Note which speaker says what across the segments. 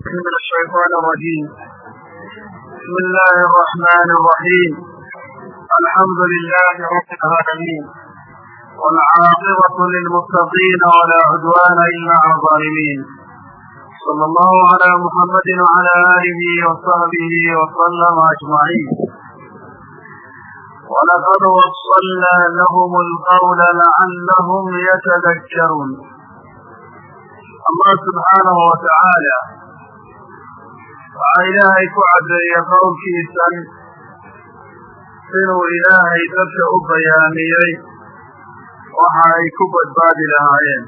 Speaker 1: من الشيطان الرجيم بسم الله الرحمن الرحيم الحمد لله رب العالمين والعاقبة للمتقين ولا عدوان إلا على الظالمين صلى الله على محمد وعلى آله وصحبه وسلم أجمعين ولقد وصلنا لهم القول لعلهم يتذكرون الله سبحانه وتعالى waxaa ilaahay ku caddeeyey qowlkiisan inuu ilaahay dadka u bayaamiyey waxa ay ku badbaadi lahaayeen.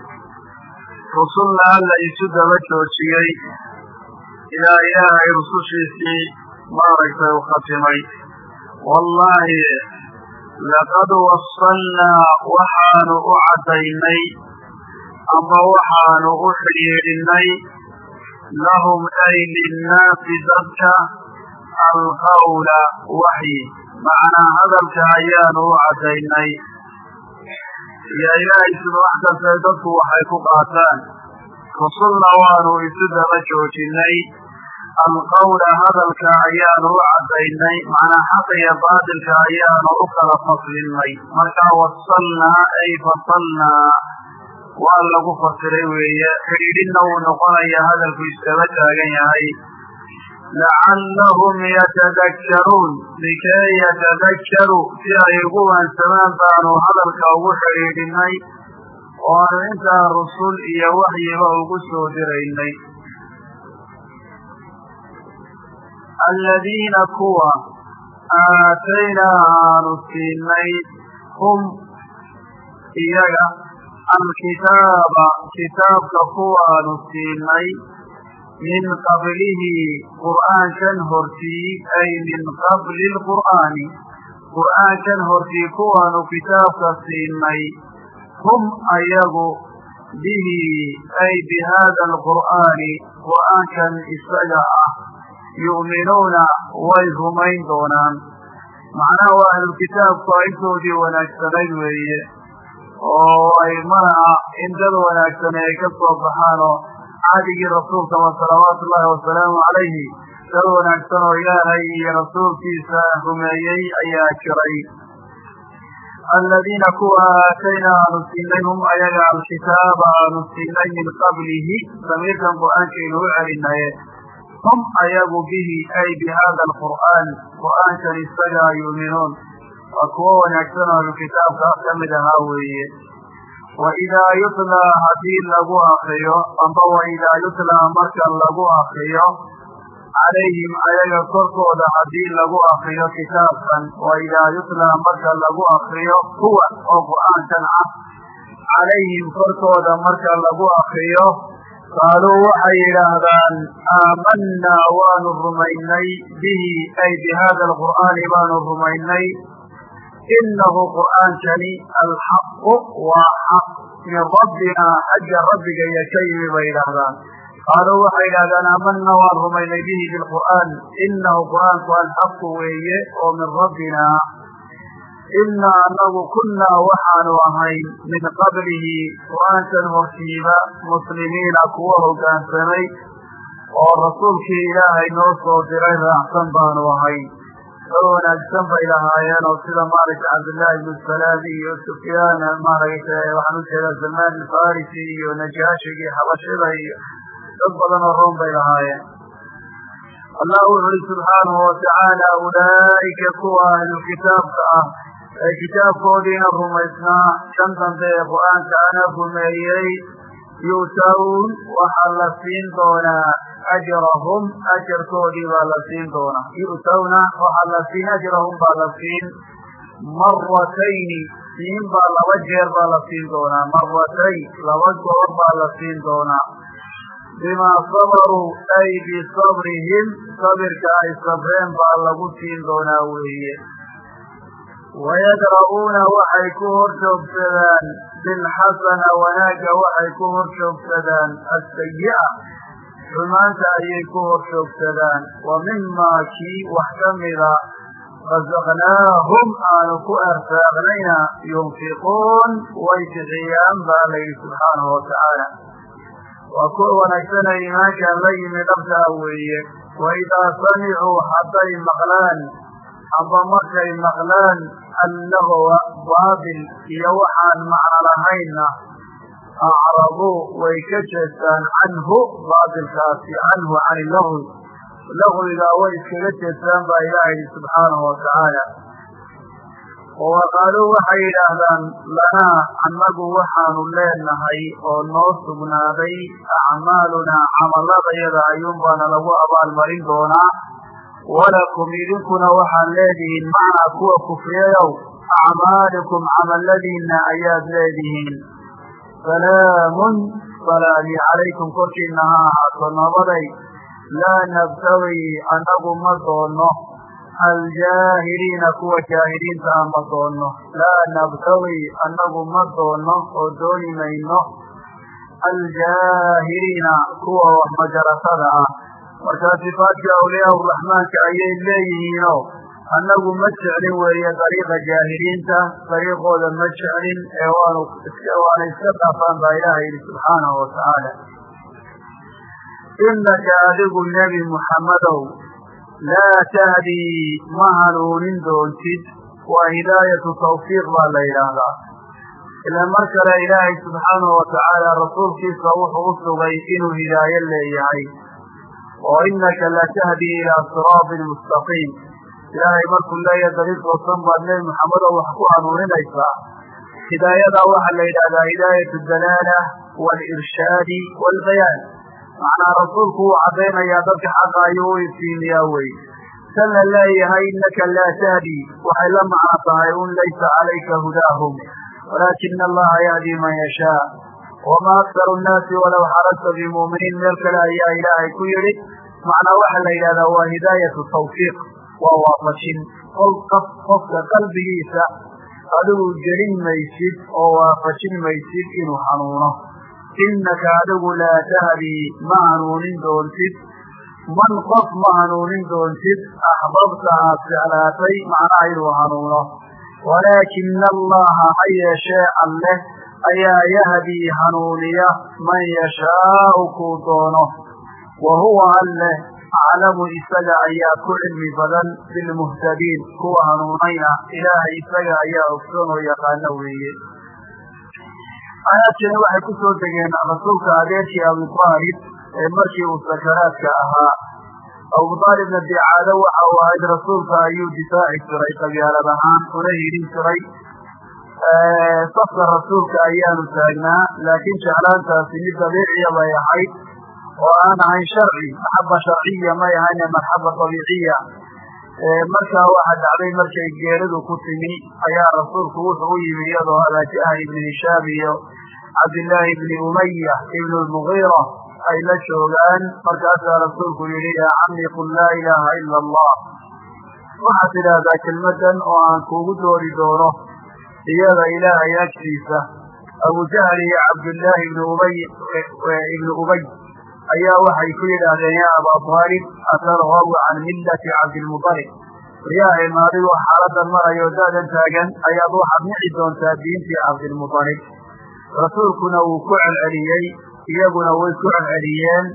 Speaker 1: Rusulna alla isu daba joojiyey ilaa ilaahay rusushiisii maaragtay u khatimay. Wallaahi laqad wasalnaa waxaanu u caddaynay ama waxaanu u xidhiidhinay lahum ay linnaasi dadka alqawla waxyi macnaa hadalka ayaanu u caddaynay iyo ilaahay sida wax kastay dadku waxay ku qaataan rusulna waanu isu daba joojinay alqawla hadalka ayaanu u caddaynay macnaa xaqa iyo baatilka ayaanu u kala faslinnay markaa wasalnaa ay fasalnaa waa lagu fasiray weeye. Xidhiidhinna wuu noqonayaa hadalku isdaba taagan yahay. Lacallahum yatadakkaruun. Likay yatadakkaru. Si ay ugu waansamaan baanu hadalka ugu xidhiidhinay oo aanu intaa rusul iyo waxyiba ugu soo diraynay. Aladiina kuwa aataynaa aanu siinay hum iyaga alkitaaba kitaabka kuwaanu siinay min qablihi qur'aankan hortii ay min qabli lqur'aani qur'aankan hortii kuwaanu kitaabka siinay hum ayagu bihi ay bi hada alqur'aani qur'aankan isaga ah yu'minuuna way rumayn doonaan macnaha waa ahlulkitaabku intoodii wanaagsanayd weeye oo ay malaha in dad wanaagsan ay ka soo baxaan oo caadigii rasuulkaba salawaatu ullaahi wasalaamu calayhi. Dad wanaagsan oo ilaahay iyo rasuulkiisa rumeeyey ayaa jiray. Aladiina kuwa aatayna aanu siinay hum ayaga alkitaaba aanu siinay min qablihi damiirkan qur'aankaynu u celinaye. Hum ayagu bihi ay bi alqur'aan qur'aankan isagaa yuuminuun waa kuwo wanaagsan oo ahlukitaabka ka mid ahaa weeye. Waidaa yutlaa haddii lagu akriyo amba waidaa yutlaa marka lagu akriyo calayhim ayaga korkooda haddii lagu akriyo kitaabkan waidaa yutlaa marka lagu akriyo huwa oo qur'aankan ah calayhim korkooda marka lagu akriyo qaaluu waxay yidhaahdaan aamanaa waanu rumaynay bihi ay bi hada alqur'aani baanu rumaynay inahu qur'aankani alxaqu waa xaq min rabbina xagga rabbiga iyo ka yimi bay yidhaahdaan qaaluu waxay yidhahdaan aamanaa waan rumaynay bihi bilqur'aan inahu qur'aanku alxaqu weeye oo min rabbina inaa anagu kunnaa waxaanu ahayn min qablihi qur'aankan hortiiba muslimiina kuwa hoggaansamay oo rasuulkii ilaahay noo soo diray raacsan baanu ahayn dad wanaagsan bay lahaayeen oo sida maaragtay cabdullaahi ibnu salaami iyo sufyaan maaragtay waxaan u jeedaa salmaan alfarisi iyo najaashigii xabashida iyo dad badan oo roon bay lahaayeen. Allah wuxu uhi subxaanahu watacaala ulaa'ika kuwa ahlu kitaabka ah ee kitaabkoodiina rumaysnaa kan dambe ee qur'aanka ana rumeeyey yu'tawun waxaa la siin doonaa ajrahum ajarkoodii baa la siin doonaa yu'tawna waxaa la siin ajrahum baa la siin maratayni siin baa laba jeer baa la siin doonaa maratayn laba goor baa la siin doonaa bimaa sabaruu ay bisabrihim sabirka ay sabreen baa lagu siin doonaa weeye wayadra'uuna waxay ku hor joogsadaan bilxasana wanaagga waxay ku hor joogsadaan xumaanta ayay ku hor joogsadaan. Wa mimaa kii wax ka mida razaqnaahum aanu ku arsaaqnayna yunfiquun way bixiyaan baa la yidhi subxaanahu watacaala waa kuwa wanaagsana iimaankan la yimi dhabtaa weeye. Waidaa samicuu hadday maqlaan amba markay maqlaan allahwa baabil iyo waxaan macno lahaynna acraduu way ka jeestaan canhu baabilkaasi canhu can ilahwi lahwigaa way iskaga jeestaan baa ilaah yidhi subxaanahu watacaala waqaaluu waxay yidhaahdaan lanaa annagu waxaanu leenahay oo noo sugnaaday acmaalunaa camaladayada ayuunbaana lagu abaalmarin doonaa walakum idinkuna waxaad leedihiin macnaa kuwa kufriyayow acmaalikum camaladiinna ayaad leedihiin salaamun salaami calaykum korkiina ha ahaato nabaday laa nabtawi annagu ma doono aljaahiliina kuwa jaahiliinta ah ma doono laa nabtawi annagu ma doono oo dooni mayno aljaahiliina kuwa wax majaratada ah markaa sifaadka awliyaa uraxmaanka ayay leeyihiino annagu ma jeclin weeye dariiqa jaahiliinta dariiqooda ma jeclin ee waanu iska dhaafaan baa ilaaha yidhi subxaanahu watacaala inaka adigu nebi muxammadow laa tahdii ma hanuunin doontid waa hidaayatu tawfiiq baa la yidhaahdaa ila mar kale ilaahay subxaanahu watacaala rasuulkiisa wuxuu u sugay inuu hidaayo leeyahay oo inaka latahdii ilaa siraatin mustaqiim ilaahay markuu leeyahay dariiq toosan baad nebi maxamedow wax ku hanuuninaysaa hidaayadaa waxaa la yidhahdaa hidaayatu dalaala waalirshaadi waalbayaan macnaa rasuulku wuu caddaynayaa dadka xaqa ayuu u iftiimiyaa wey. Tan la leeyahay innaka laa tahdi. Waxay la macno tahay un laysa calayka hudaahum walaakina allaha yahdi man yashaa. Wamaa aktaru nnaasi walaw xarasta bimu'miniin. Meel kale ayaa ilaahay ku yidhi. Macnaa waxaa la yidhahdaa waa hidaayatu tawfiiq waa waafajin qof qofka qalbigiisa adigu gelin maysid oo waafajin maysid inuu hanuuno innaka adigu laa tahdii ma hanuunin doontid. Man qof ma hanuunin doontid. Axbabta aad jeclaatay macnaha inuu hanuuno walaakina allaha ha yeeshee alleh ayaa yahdii hanuuniya man yashaau kuu doono. Wa huwa alleh aclamu isaga ayaa ku cilmi badan bilmuhtadiin kuwa hanuunayna ilaahay isaga ayaa ogsoon oo yaqaano weeye aayaadkani waxay ku soo degeen rasuulka adeerkii abu aalib ee markii uu sakaraadka ahaa abu aalibna dee caado waxa uu ahayd rasuulka ayuu difaaci jiray qabyaalad ahaan una hidin jiray safka rasuulka ayaanu taagnaa laakiin jeclaantaasi mid dabiiciya bay ahayd oo aan ahayn sharci maxaba sharciya may ahayne marxaba dabiiciya markaa waxa dhacday markay geeridu ku timi ayaa rasuulku wuxuu u yimi iyadoo abaajahl ibni hishaam iyo cabdillaahi ibni umaya ibn lmugiira ay la joogaan. Markaasaa rasuulku yihi yaa cami qul laa ilaaha ila allah. Waxaad tidhaahdaa kelmadan oo aan kuugu doori doono iyada ilaahay agtiisa abujahl iyo cabdillaahi ibni ubay ibni ubay ayaa waxay ku yidhaahdeen yaa abaa taalib atargabu can millati cabdilmutalib waryaa eemaadigu xaaladan marayo daadan taagan ayaad waxaad nici doontaa diintii cabdilmutalib rasuulkuna wuu ku celceliyey iyaguna way ku celceliyeen.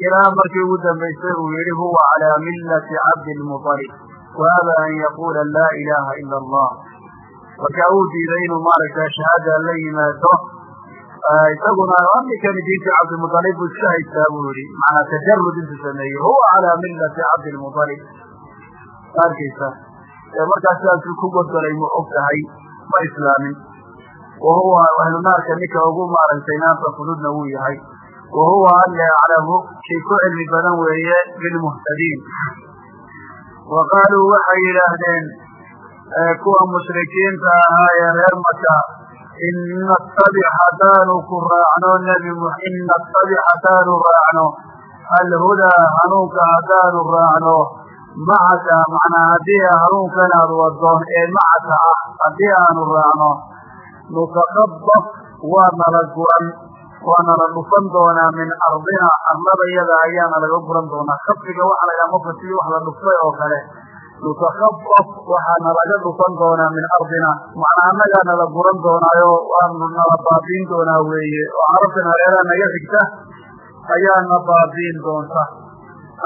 Speaker 1: Ilaa markii ugu dambaysay uu yidhi huwa calaa millati cabdilmutalib wahada an yaquula laa ilaaha ila allah. Markaa uu diiday inuu maaragta shahaada la yimaado isaguna amikani diintii cabdilmuطalib buu iska haystaa buu yihi macanaa tajarud intuu sameeyey huwa calaa millati cabdilmuطalib arkaysa markaa sidaasuu ku godolay mu og tahay ma islaamin. Wa huwa ahlu naarka ninka ugu maaragtay naarta fududna wuu yahay. Wa huwa alle aclamu kii ku cilmi badan weeye bilmuhtadiin wa waxay yidhaahdeen kuwa mushrikiinta ahaa ee reer maka in nattabic haddaanu ku raacno nebi in nattabic haddaanu raacno alhudaa hanuunka haddaanu raacno macaka macnaa haddii hanuunkan aad wado ee macaka ah haddii aanu raacno nutakabaf waa nala guran waa nala dhufan doonaa min ardina arlada yada ayaana laga guran doonaa kabsiga waxa la yidhaha la dhuftay oo kale nutakabaf waxaa nalaga dhufan doonaa min ardina macnaa annagaa nala guran doonaayo waanu nala baabiin doonaa weeye oo carabtan hareeraha naga xigta ayaana baabiin doonta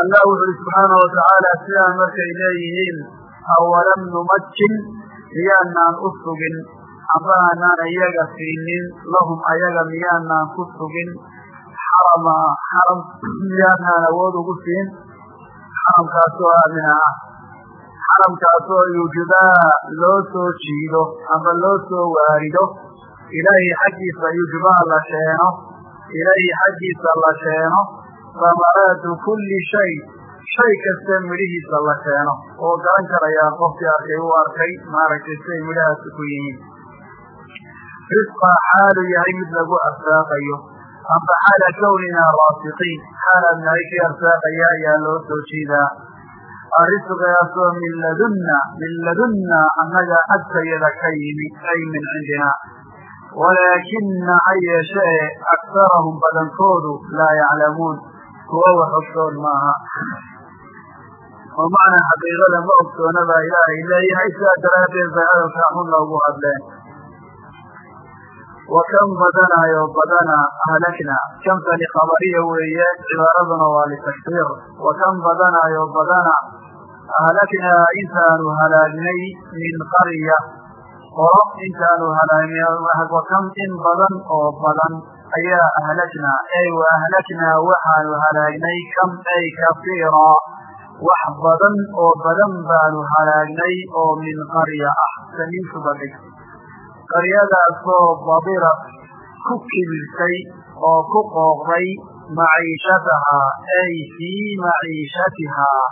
Speaker 1: allah wuxu uhi subxaana watacaala sidaa markay leeyihiin awalam numakin miyaanaan u sugin amba aanaan iyaga siinin lahum ayaga miyaanaan ku sugin xarama xaram miyaanaan awood ugu siin xaramkaasoo aamina ah xaramkaasoo yujbaa loo soo jiido amba loo soo waarido ilaahi xaggiisa yujbaa la sheeno ilaahi xaggiisa la sheeno samaraatu kulli shay shay kasta midhihiisa la keeno oo garan karayaa qofkii arkay u arkay maaragtay siay midhahaasi ku yihiin risqa xaalu yahay mid lagu arsaaqayo amba xaala kawninaa raasiqiin. Xaalaad nahay kii arsaaqaya ayaa loo soo jeedaa risqigaasoo min ladunna min ladunna annaga agtayada ka yimi ay min cindina. Walaakina ha yeeshee akarahum badankoodu laa yaclamuun kuwa wax ogsoon maaha. Oo macnaa xaqiiqada ma ogsoona baa ilaahay leeyahay sidaa daraaddeed bay hadalkaa xun loogu hadleen wa kan badanaayo badana ahlakna kamtani khabariya weeye cibaaraduna waa litakfiir wa kan badanaayo badana ahlaknaa intaanu halaagnay min qarya qolo intaanu halaagnay wa kam in badan oo badan ayaa ahlaknaa ey wa ahlaknaa waxaanu halaagnay kam ay kafiira wax badan oo badan baanu halaagnay oo min qarya ah dhig qaryadaasoo badira ku kibirtay oo ku qooqday maciishatahaa ay fii maciishatihaa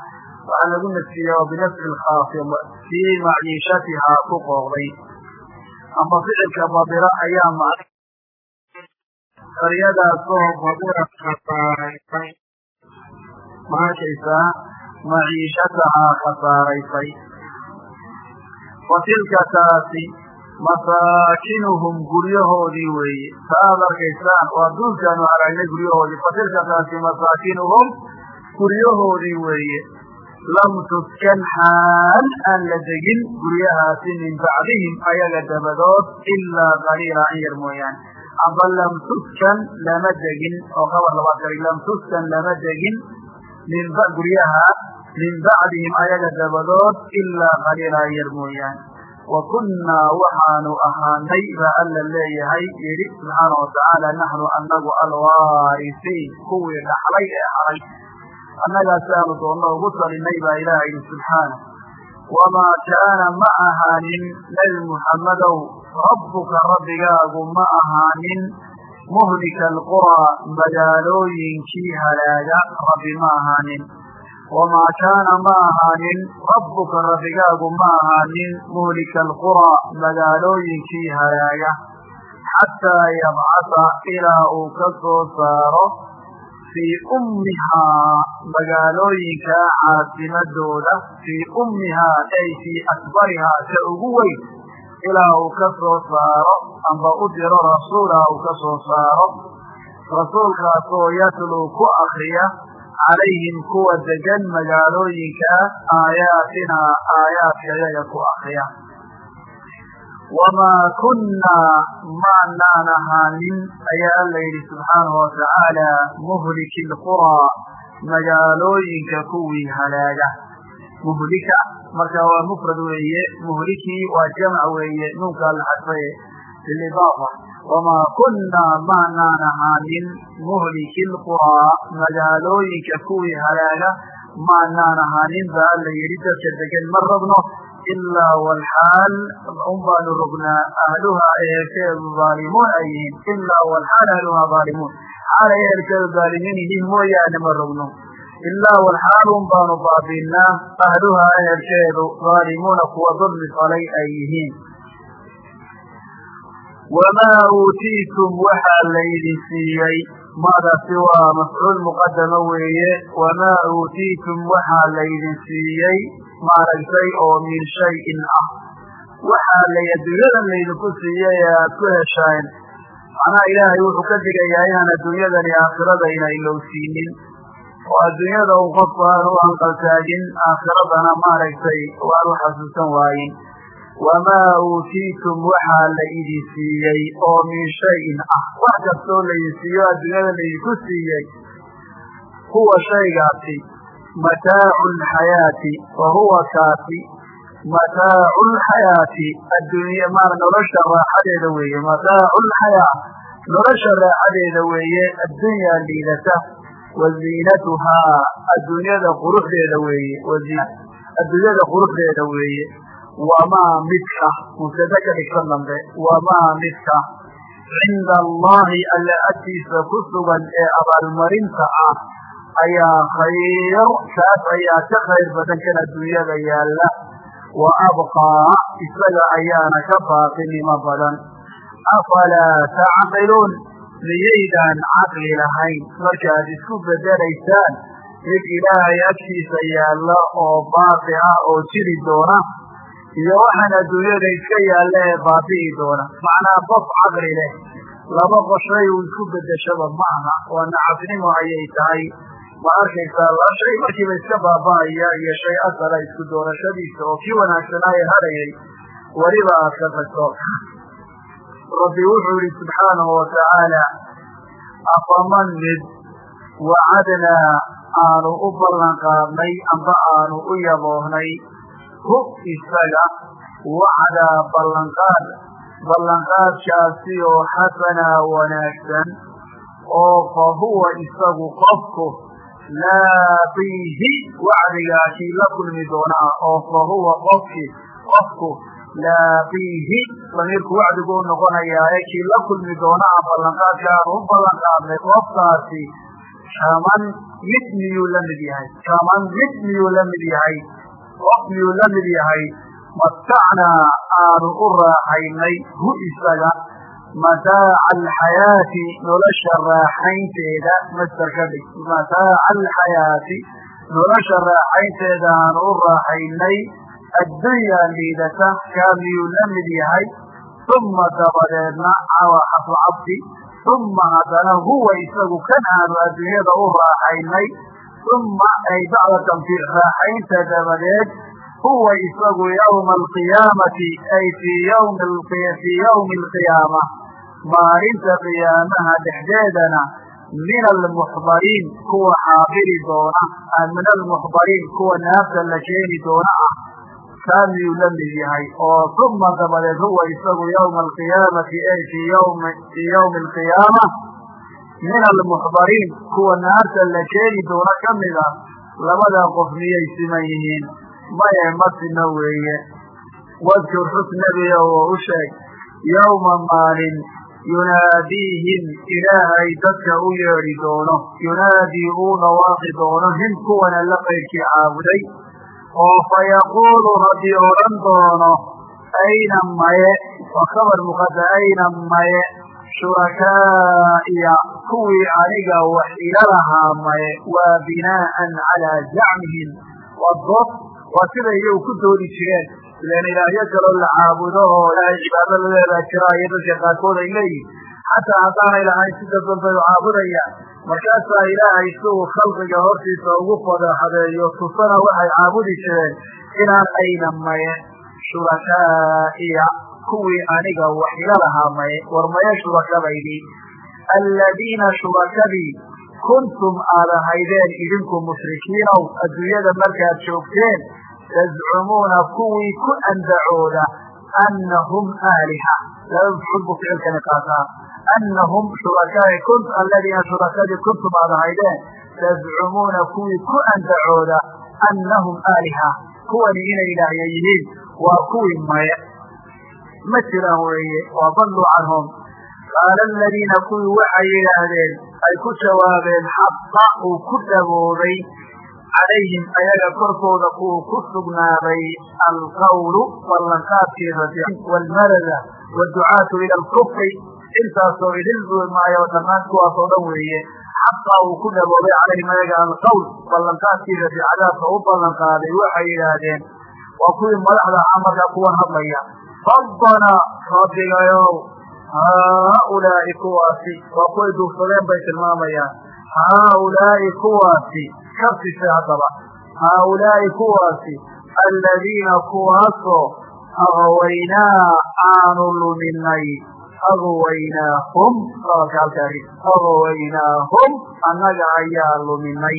Speaker 1: waxaa lagu nasfiya oo binafsi lkhaafid fii maciishatihaa ku qooqday. Ama ficilka badira ayaa mac qaryadaasoo badira khasaaraysay ma arkaysaa maciishatahaa khasaaraysay wa tilka taasi masaakinuhum guryahoodii weeye ta aad arkaysaan waa duulkaanu haragnay guryahoodii fatilka taasi masaakinuhum guryahoodii weeye lam tuskan xaal aan la degin guryahaasi min bacdihim ayaga dabadood ilaa qaliila an yar mooyaane amba lam tuskan lama degin oo qabar labaad kali lam tuskan lama degin min guryaha min bacdihim ayaga dabadood ilaa qaliila an yar mooyaane wa kunnaa waxaanu ahaanay baa alla leeyahay yidhi subxaana watacaala naxnu anagu alwaarisiin kuwii dhaxlay ee haray annagaasi aanu doonno ugu talinay baa ilaah yidhi subxaana wamaa kaana ma ahaanin nebi muxammadow rabbuka rabbigaagu ma ahaanin muhlika alquraa magaalooyinkii halaaga rabbi ma ahaanin wamaa kaana ma ahaanin rabbuka rabbigaagu ma ahaanin muhlika alquraa magaalooyinkii halaaga xataa yabcasa ilaa uu ka soo saaro fii ummihaa magaalooyinkaa caasimadooda fii ummihaa ay fii akbarihaa ta ugu weyn ilaa uu ka soo saaro amba u diro rasuula uu ka soo saaro rasuulkaasoo yatluu ku akriya calayhim kuwa degan magaalooyinkaa aayaatinaa aayaadkayaga ku akriya wamaa kunnaa maanaan ahaanin ayaa alla yidhi subxaanahu watacaala muhliki lquraa magaalooyinka kuwii halaaga muhlika marka waa mufrad weeye muhlikii waa jamc weeye nuunkaa la xadfaye bilidaafa wamaa kunnaa maanaan ahaanin muhliki lquraa magaalooyinka kuwii halaaga maanaan ahaanin baa alla yidhi dadka degan ma rabno ilaa walxaal un baanu rognaa ahluhaa ehelkeedu aalimuun ay yihiin ilaa walxaal ahluhaa aalimuun xaalay ehelkeedu dhaalimiin yihiin mooyaane ma rogno ilaa walxaal un baanu baabiinaa ahluhaa ehelkeedu haalimuuna kuwa dulmi falay ay yihiin wamaa uutiitum waxaa laydin siiyey maadaasi waa mafcuul muqadama weeye wamaa uutiitum waxaa laydin siiyey maaragtay oo min shayin ah waxaa lay adduunyadan laydinku siiyey ee aad ku hesheen macnaha ilaahay wuxuu ka digayaa inaan adduunyadani aakhirada inay lowsiinin oo adduunyada un qofku aan u hanqaltaagin aakhiradana maaragtay waan u xasuusan waayin wamaa uutiitum waxaa la idin siiyey oo min shayin ah wax kastoo laydin siiyo adduunyada laydinku siiyey huwa shaygaasi mataacu lxayaati wa huwa kaasi mataacu lxayaati addunya maana nolosha raaxadeeda weeye mataacu lxayaa nolosha raaxadeeda weeye addunyaa liidata wa ziinatuhaa adduunyada quruxdeeda weeye adduunyada quruxdeeda weeye wamaa midka mubtada ka dhigsan dambe wamaa midka cinda allahi alla agtiisa ku sugan ee abaalmarinta ah ayaa khayr kaas ayaa ka khayr badan kan adduunyada yaalla wa abqaa isaga ayaana ka baaqinimo badan afalaa tacqiluun miyaydaan caqli lahayn markaad isku bedelaysaan mid ilaahay agtiisa yaalla oo baaqi ah oo jiri doona iyo waxaan adduunyada iska yaalla ee baabi'i doona. Macnaa qof caqli leh. Laba qoshay uu isku bedeshaba ma aha waa nacabnimo ayay tahay. Ma arkaysaa la shay markiiba iska baaba'aya iyo shay asala isku doorashadiisa oo kii wanaagsanaaye hadhayay weliba aad ka tagto. Rabbi wuxuu yihi subxaanahu watacaala afaman mid wacadnaa aanu u ballan qaadnay amba aanu u yaboohnay hu isaga wacdaa ballanqaad. Ballanqaadkaasi oo xasanaa wanaagsan oo fa huwa isagu qofku laaqiihi wacdigaakii la kulmi doonaa oo fa huwa qofki qofku laaqiihi damiirku wacdigu noqonayaae kii la kulmi doonaa ballanqaadka aanu u ballanqaadnay qofkaasi kaman mid miyuu la mid yahay kaman mid miyuu la mid yahay miyuu la mid yahay matacnaa aanu u raaxaynay hu isaga mataaca alxayaati nolosha raaxaynteeda. Master ka dhig mataaca alxayaati nolosha raaxaynteeda aanu u raaxaynay addunyaa liidata kaa miyuu la mid yahay uma dabadeedna cawaxafu cabdi uma haddana huwa isagu kan aanu adduunyada u raaxaynay uma ay bacda tanfiic raaxaynta dabadeed huwa isagu yawma alqiyaamati ay fii yawmi alqiyaama maalinta qiyaamaha dhexdeedana min almuxdariin kuwa xaadiri doona min almuxdariin kuwa naafta la keeni doona ah kaa miyuu la mid yahay oo uma dabadeed huwa isagu yawma alqiyaamati ay fii yawmi alqiyaama min almuxdariin kuwa naarta la keeni doona ka mida labadaa qof miyay siman yihiin maye ma sina weeye wadkur xus nebiga oo u sheeg yowma maalin yunaadiihim ilaahay dadka u yeedhi doono yunaadii uu dhawaaqi doono him kuwan alla qayrkii caabuday oo fayaquulu rabbi odhan doono ayna maye waa khabar muqada ayna maye shurakaaiya kuwii aniga wax ila lahaa maye waa binaa'an calaa zacmihim waa dood waa siday iyagu ku doodi jireen ilan ilaahyo kaloo la caabudo oo ilaahay cibaado ladeedaa jira iyo dadka qaarkood ay leeyihiin xataa haddaanay lahayn sida danbay u caabudayaan markaasaa ilaahay si khalqiga hortiisa ugu fadaaxadeeyo tusana waxay caabudi jireen inaan ayna maye shurakaaiya kuwii aniga wax ila lahaa maye war maya shurakadaydii alladiina shurakadii kuntum aad ahaydeen idinku mushrikiinow adduunyada markaad joogteen tazcumuuna kuwii ku andacooda annahum aaliha laba mafcuul buu ficilkani qaataa. Annahum shurakaai kunt alladiina shurakadii kuntum aad ahaydeen tazcumuuna kuwii ku andacooda annahum aaliha kuwani inay ilaahya yihiin waa kuwii maye ma jiraan weeye waa dalluu canhum. Qaala aladiina kuwii waxay yidhaahdeen ay ku jawaabeen xaqa uu ku dhaboobay calayhim ayaga korkooda kuwu ku sugnaaday alqawlu ballanqaadkii rabi waalmarada waalducaatu ila alkufri intaasoo idin maayo dhammaan kuwaas oo dhan weeye. Xaqa uu ku dhaboobay calayhim ayaga alqawl ballanqaadkii rabi cadaabka u ballanqaaday waxay yidhaahdeen waa kuwii madaxda ahaa markaa kuwan hadlaya rabbana rabbigayow haaulaa'i kuwaasi waa kuway duufsadeen bay tilmaamayaan haaulaa'i kuwaasi kasise haddaba haaulaa'i kuwaasi aladiina kuwaasoo agawaynaa aanu luminay agwaynaahum hadalka halkaari agwaynaahum annaga ayaa luminay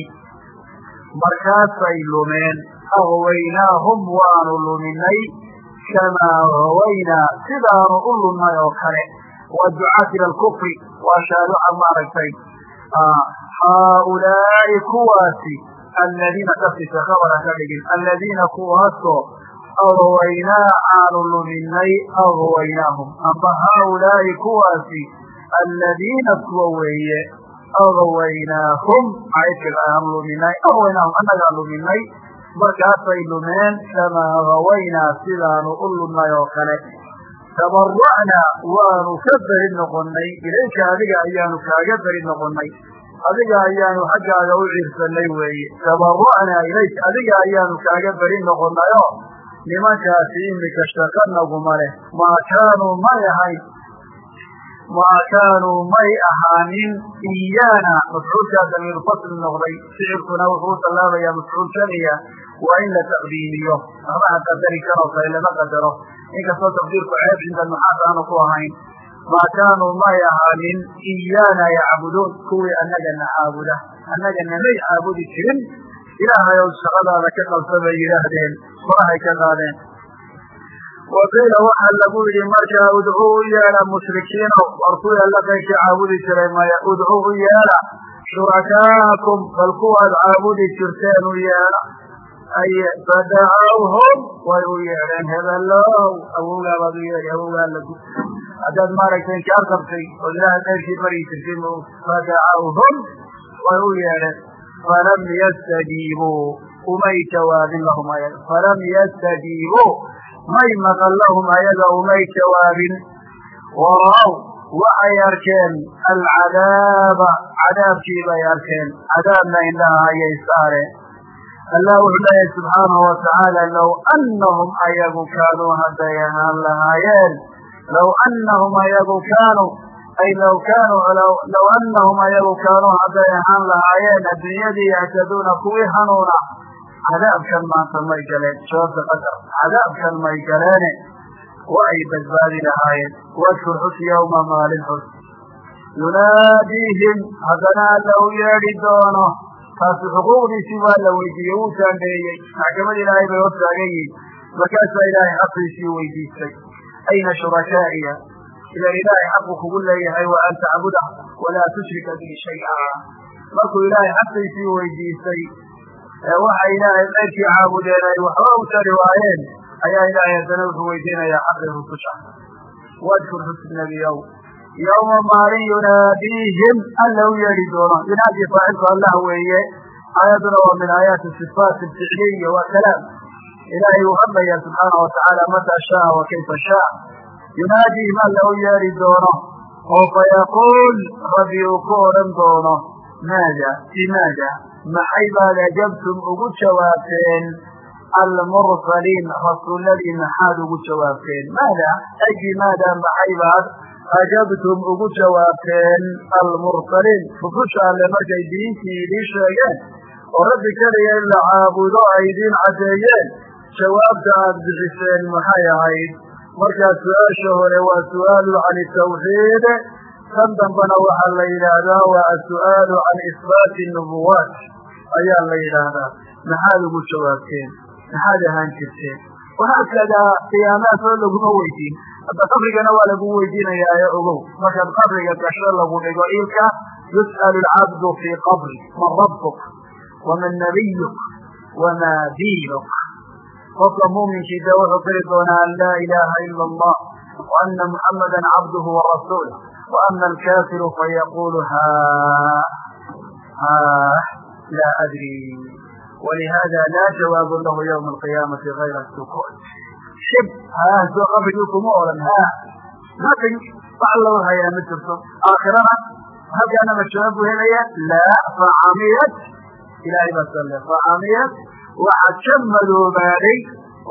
Speaker 1: markaasay lumeen agwaynaahum waanu luminay kamaa hawaynaa sidaanu u lunnay oo kale waa ducaat ila lkufri waa shaaruca maaragtay haaulaa'i kuwaasi aladiina kasisa khabara ka dhigin aladiina kuwaasoo agwaynaa aanu luminay agwaynaahum amba haaulaa'i kuwaasi aladiina kuwa weeye agwaynaahum caydka aan luminay agwaynaahum annagaa luminay markaasay lumeen kamaa gawaynaa sidaanu u lunnay oo kale. Tabara'naa waanu ka beri noqonnay. Ilayka adiga ayaanu kaaga beri noqonnay. Adiga ayaanu xaggaaga u ciirsanay weeye tabara'naa ilayka adiga ayaanu kaaga beri noqonnayoo nimankaasi imika shaqo naguma leh. Maa kaanuu may ahayn? Maa kaanuu may ahaanin? Iyaana mafcuulkaa damiirfasli noqday. Ficilkuna wuxuu u keliya waa in la taqdiimiyo waxbaha qadari karoo kale lama qadaro inkastoo taqdiirku ceeb cinda nuxaas aanu ku ahayn maa kaanuu may ahaanin iyaana yacbuduun kuwii annagana caabuda annagana may caabudi jirin ilaahay ow shaqadaada ka qabsa bay yidhaahdeen farahay ka qaadeen wa qiila waxaa lagu yidhi markaa udcuu u yeela mushrikiino war kuwii alla qayrkii caabudi jiray maya udcuu u yeela shurakaakum bal kuwaad caabudi jirteen u yeela fadacawhum way u yeedheen hebelow awowgaa baad u yeedhi awowgaa lagu haddaad maaragtay inkaar qabtay oo ilaahay qayrkii baryi jirtay fadacawhum way u yeedheen falam yastajiibuu umay jawaabin lahum ayaga falam yastajiibuu may maqan lahum ayaga umay jawaabin waraw waxay arkeen alcadaaba cadaabkii bay arkeen cadaabna indhaha ayay saareen allah wuxuu leeyahay subxaanahu watacaala low anahum ayagu kaanuu hadday ahaan lahaayeen. Low anahum ayagu kaanuu ay low kaanuu low anahum ayagu kaanuu hadday ahaan lahaayeen. Addunyadii yahtaduuna kuwii hanuuna. Cadaabkan maanta may galeen jawaabta qadar cadaabkan may galeene. Wa ay badbaadi lahaayeen. Wadkur xus yawma maalin xus. Yunaadiihim haddana alla u yeedhi doono taasi xuquuqdiisii waa la weydiiyey wuu taandeeyey maxkamada ilaahay bay hor taagan yihiin markaasaa ilaahay xaqiisii weydiistay. Ayna shurakaa'iya ila ilaahay xaqu kugu leeyahay wa an tacbuda walaa tushrika bihi shay'a markuu ilaahay xaqiisii weydiistay waxa ilaahay qayrkii caabudeen ay waxba u tari waayeen ayaa ilaahay haddana wuxuu weydiinayaa xaqii rususha. Wadkur nebiyow yawma maalin yunaadiihim alla u yeedhi doono yunaadi faacilku allah weeye aayaduna waa min aayaati sifaat alficliya waa kalaam ilaahay uu hadlaya subxaana watacaala mataa shaa wa kayfa shaa yunaadiihim alla u yeedhi doono oo fayaquul rabbi uu ku odhan doono maada bimaada maxay baad ajabtum ugu jawaabteen almursaliin rasuuladii maxaad ugu jawaabteen maada ay bimaada maxay baad ajabtum ugu jawaabteen almursaliin rususha alle markay diintii idiin sheegeen oo rabbi keliya in la caabudo ay idiin caddeeyeen jawaabta aad bixiseen maxay ahayd markaa su'aasha hore waa su'aalu can tawxiid kan dambana waxaa la yidhaahdaa waa asu'aalu can isbaati nubuwaat ayaa la yidhaahdaa maxaad ugu jawaabteen maxaad ahaan jirteen waxaa kadaa laguma weydiin hadda qabrigana waa lagu weydiinayaayo ogow. Markaad qabriga gasho lagu dhigo ilka yus'alu alcabdu fii qabri man rabbuk? Waman nabiyuk wamaa diinuk? Qofka muuminkii de wuxuu qiri doonaa an laa ilaaha ila allah wa ana muxamada cabduhu warasuuluh wa ama alkafiru fayaqulu ha ha laa adri walihada laa jawaabu lahu ywma alqiyaamati gayra sukut shib haa soo qabrigii kuma odhan ha nothing wax loo hayaa ma jirto. Aakhirana halkaana ma jawaab buu helaya laa facamiyat ilahay baa sale facamiyat waxaa ka madoobaaday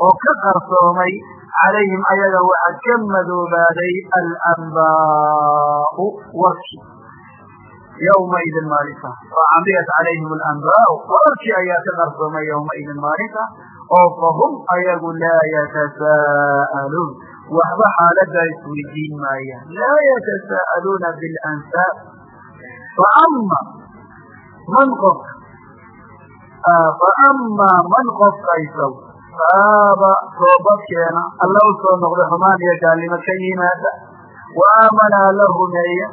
Speaker 1: oo ka qarsoomay calayhim ayaga waxaa ka madoobaaday alanbaau warki yawmaidin maalinta facamiyat calayhim alanbaau wararkii ayaa ka qarsoomay yawmaidin maalinta oo fahum ayagu laa yatasa'aluun waxba xaaladaa isweydiin maayaan laa yatasaa'aluuna bilansaab faama man qofka faamaa man qofkaysaw faaba toobadkeena alla u soo noqda xumaan iyo gaalnimo ka yimaada wa aamana alla rumeeya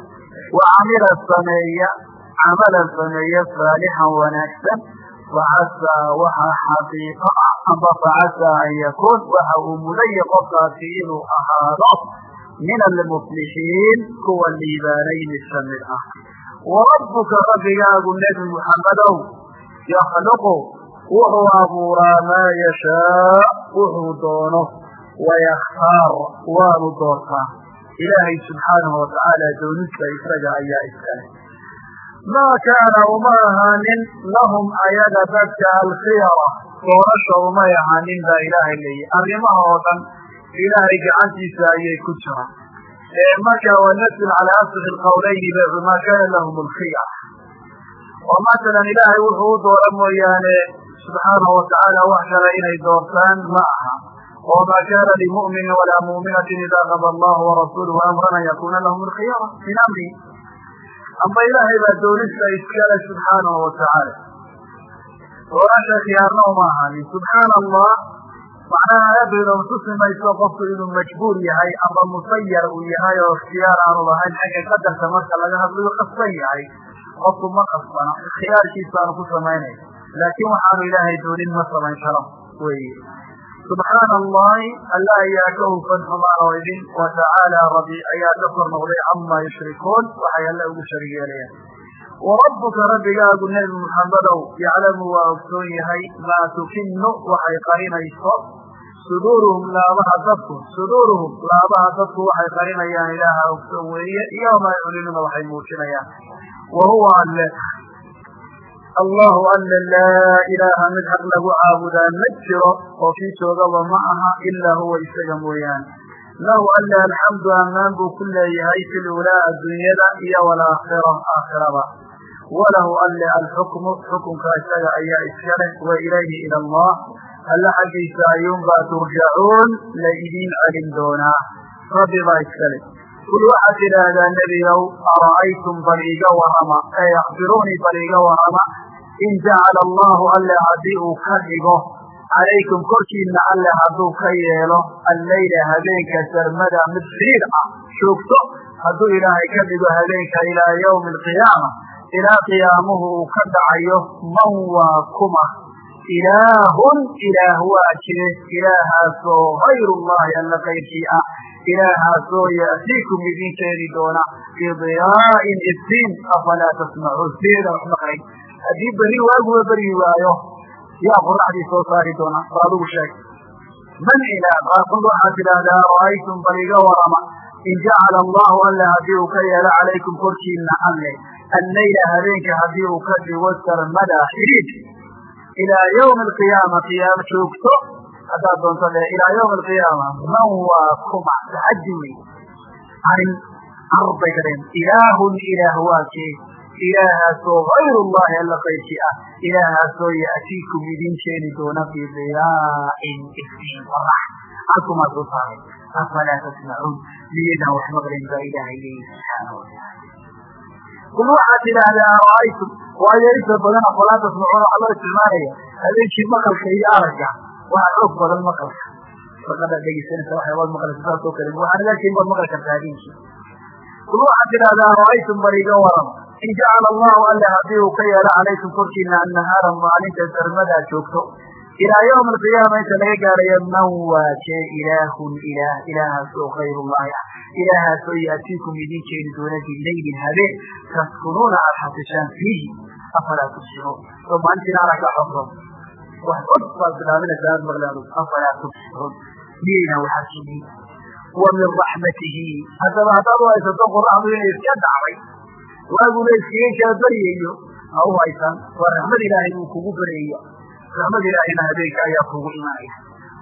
Speaker 1: wa camila sameeya camalan sameeya saalixan wanaagsan facasaa waxaa xaqiiqo ah amba facasaa an yakuun waxa uu mudaya qofkaasi inuu ahaado min almuflixiin kuwa liibaanayni ka mid ah warabbuka rabbigaagu nebi muxammedow yakhluqu wuxuu abuuraa maa yashaa wuxuu doono wayakhtaar waanu doortaa ilaahay subxaanahu watacaala doonista isaga ayaa iskale maa kaana uma ahaanin lahum ayaga dadka alkhiyara doorasha umay ahaanin baa ilaahay leeyahy arrimaha oo dhan ilaahay gacantiisa ayay ku jiraan marka wanasl calaa asxi qawlayni maa kaana lahum alkhiyara oo masalan ilaahay wuxuu u doora mooyaane subxaanahu watacaala wax kale inay doortaan ma aha oo maa kaana limu'minin walaa mu'minatin idaa qada allahu warasuuluhu amran an yakuna lahum alkhiyara min amri amba ilaahay baa doonista iskale subxaanahu watacaala doorasha khiyaarna uma ahaanin subxaana allah macnaha aayaddu inuu tusi mayso qofku inuu majbuur yahay amba musayar uu yahay oo ikhtiyaar aanu lahayn xagga qadarka marka laga hadlayo qasban yahay. Qofku ma qasbana khiyaarkiisaanu ku samaynaya laakiin waxaanu ilaahay doonin ma samayn karo wey subxaana allahi alla ayaa ka hufan xumaan oo idin watacaala rabi ayaa ka kor noqday camaa yushrikuun waxay alle ugu sharig yeelayaan warabbuka rabbigaagu nebi muxammedow yaclamu waa ogsoon yahay maa tukinu waxay qarinayso. Suduuruhum laabaha dadku suduuruhum laabaha dadku waxay qarinayaan ilaaha ogsoon weeye iyo maa yuclinuuna waxay muujinayaan. Wa huwa alle allahu alla laa ilaaha mid xaq lagu caabudaa ma jiro oo kii joogaba ma aha ilaa huwa isaga mooyaane. Lahu alle alxamdu ammaan buu ku leeyahay fi lulaa adduunyada iyo walaakhira aakhiraba walahu alle alxukmu xukunka isaga ayaa iska leh wa ilayhi ila allah. Alle xaggiisa ayuunbaa turjacuun la idiin celin doonaa. Rabbi baa iska kul waxaad tidhaahdaa nebigow ara'aytum bal iga warama ee akbiruunii bal iga warama in jacala allahu alle haddii uu ka dhigo calaykum korkiina alle hadduu ka yeelo alleyla habeenka sarmada mid firiir ah joogto hadduu ilaahay ka dhigo habeenka ilaa yawmi alqiyaama ilaa qiyaamuhu uu ka dhacayo man waa kuma ilaahun ilaah waa jire ilaahaasoo hayru llahi alla kayrkii ah ilaahaasoo ya'tiikum idin keeni doona bidiyaa'in iftiin afalaa tasmacuun sideeda wax maqlay haddii beri waaguba beryi waayo yaa qoraxdii soo saari doona ba adugu sheeg man ilaah qaaqul waxaad tidhaahdaa ara'aytum bal iga warama in jacala allahu alle haddii uu ka yeelo calaykum korkiina alle alleyla habeenka haddii ka dhigo ilaa ywmi qiyaama joogto. Haddaad doonto le ilaa ywmi alqiyaama man waa kuma taxaddi wey arrin arbay ka dheen ilaahun ilaah waa kee. Ilaahaasoo hayru llahi alla kayrkii ah. Ilaahaasoo ya'tiikum idin keeni doona bidiyaa'in iftiin qorax halkumaa soo saaray afalaa tasmacuun miyaydaan wax maqlayn baa ilaahay leeyihi subxaanahu watacaala kul waxaad tidhaahdaa ara'aytum waayo inta badan afalaa tasmacuun waxaa loo isticmaalaya habeenkii maqalka iyo aragga waxaa xoog badan maqalka. Farqadaad dhegeysanaysa waxay waad maqlaysa saas oo kale waxaan laakiin waad maqli kartaa habeenkii kul waxaad tidhaahdaa ara'aytum bal iga waram in jacala allahu alle haddii uu ka yeelo calaykum korkiina annahaara maalinta sarmadaa joogto ilaa ywmi alqiyaama inta laga gaarayo man waa kee ilaahun ilaah ilaahaasoo khayru llahi ah ilaahaasoo ya'tiikum idin keeni doona bilaylin habeen taskunuuna aad xasishaan fiihi afalaa tubsiruun oo maalintiina arag ka wax od baad bilaabinaysaa aad maqlaado afalaa tubsiruun miyaynaan waxaasinin wa min raxmatihi haddaba haddaad u haysato qoraxdu inay iska dhacday waaguna iskaga kaa baryayo u haysan waa raxmad ilaahay uu kugu baryaya raxmad ilaahayna habeenka ayaa kugu imanaya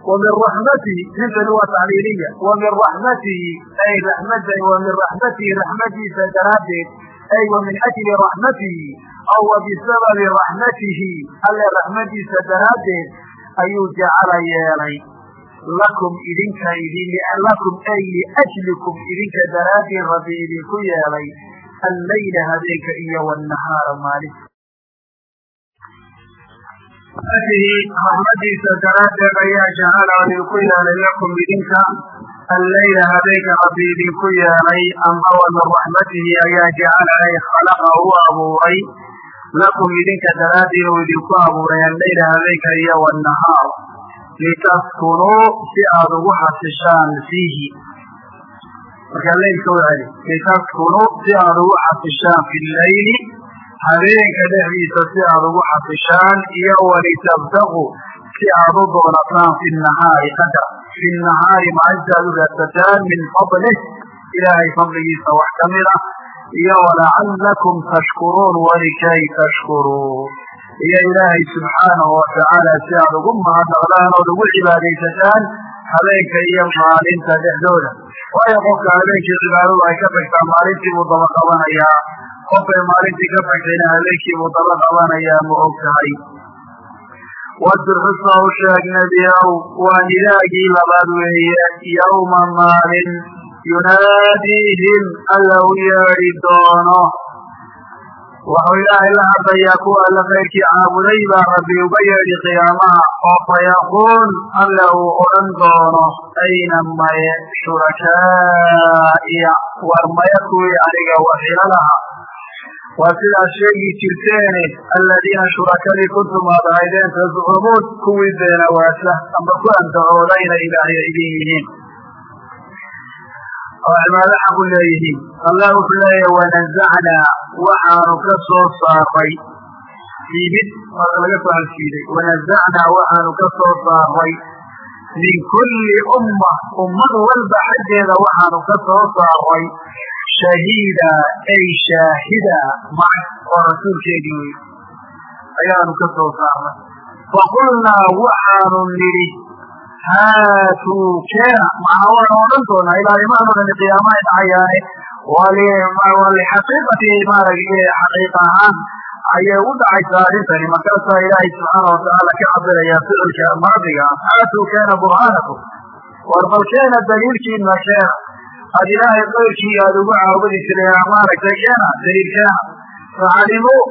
Speaker 1: wa min raxmatihi ninkani waa tacliiliya. Wa min raxmatihi ay raxmada wa min raxmatihi raxmadiisa daraaddeed. Ay wa min ajli raxmatihi aw wa bisababi raxmatihi alle raxmadiisa daraaddeed ayuu jacala yeelay. Lakum idinka idin lakum ay liajlikum idinka daraadii rabbi idinku yeelay. Allayla habeenka iyo wanahaara maalinta atihi raxmadiisa daraaddeed ayaa jacala idinku yeelay lakum idinka allayla habeenka rabbi idinku yeelay amba wa ayaa jacala khalaqa u abuuray lakum idinka daraadii uu idinku abuuray allayla habeenka iyo wanahaar litaskunuu si aada ugu xasishaan fiihi markaa leylka u celi litaskunuu si aada ugu xasishaan fi llayli habeenka dhexdiisa si aada ugu xasishaan iyo walitabtaquu si aad u doonataan fi nahaari qadar. Fi nahaari maalinta aad u raadsataan min fadlih ilaahay fadligiisa wax ka mid ah. Iyo walacallakum tashkuruun walikay tashkuruu iyo ilaahay subxaanahu watacaala si aad ugu mahadnaqdaan ood ugu cibaadaysataan habeenka iyo maalinta dhexdooda. Waayo qofka habeenkii cibaadadu ay ka tagtaa maalintii buu daba qabanayaa qofkay maalintii ka tagtayna habeenkii buu daba qabanayaa ma og tahay. Xusna u sheeg nebiyow waa nidaagii labaad weeye yowma maalin yunaadiihim alla u yeedhi doono. Wuxuu ilaahay la hadlayaa kuwa alla kayrkii caabuday baa rabbi uga yeedhi qiyaamaha oo fayaquul alla uu odhan doono ayna maye shurakaaiya war maya kuwii aniga waxila laha waa sidaad sheegi jirteene aladiina shurakadii kuntum aad ahaydeen tascumuun kuwii beena waasa amba ku andacooda inay ilaahya idin yihiin oo cibaado xaq u leeyihiin allah wuxuu leeyahy wanazacnaa waxaanu ka soo saaray siibid marka laga soo halsiiday wanazacnaa waxaanu ka soo saaray min kulli umma ummad walba xaggeeda waxaanu ka soo saaray shahiida ay shaahida mac oo rasuulkeedii wey ayaanu ka soo saarnay. Faqulnaa waxaanu nidhi haatuu keena. Macnaa waanu odhan doonaa ilaa imaan odhani qiyaamahay dhacayaane. Walixaqiiqati maarag xaqiiqa ahaan ayay u dhacaysaa arrintani markaasaa ilaahay subxaana watacaala ka cabirayaa ficilka maadiga haatuu keena burhaanakum. War bal keena daliilkiina keena ad ilaahay qayrkii aada ugu caabudi jireen maaragtay keena daliil keena facalimuu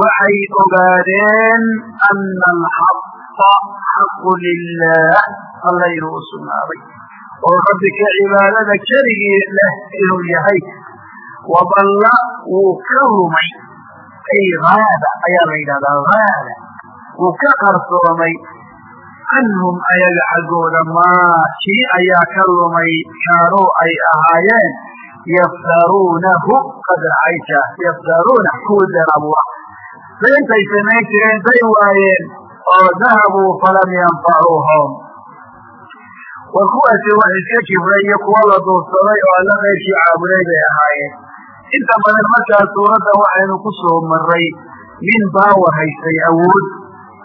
Speaker 1: waxay ogaadeen ana alxaqa xaqu lilah alla inuu u sugnaaday oo rabbi ka cibaadada keligii leh inuu yahay. Waballa wuu ka lumay ay haada ayaa la yidhahdaa haada wuu ka qarsoomay canhum ayaga xaggooda maa kii ayaa ka lumay kaanuu ay ahaayeen? Yaftaruunahu qadra caysha yaftaruuna kuwii been abuura beentay samayn jireen bay waayeen oo dahabuu falam yanfacuuhum war kuwaasi wax iska jibray iyo kuwa la duursaday oo alla qayrkii caabuday bay ahaayeen. Inta badan markaa suuradda waxaynu ku soo maray nin baawar haystay awood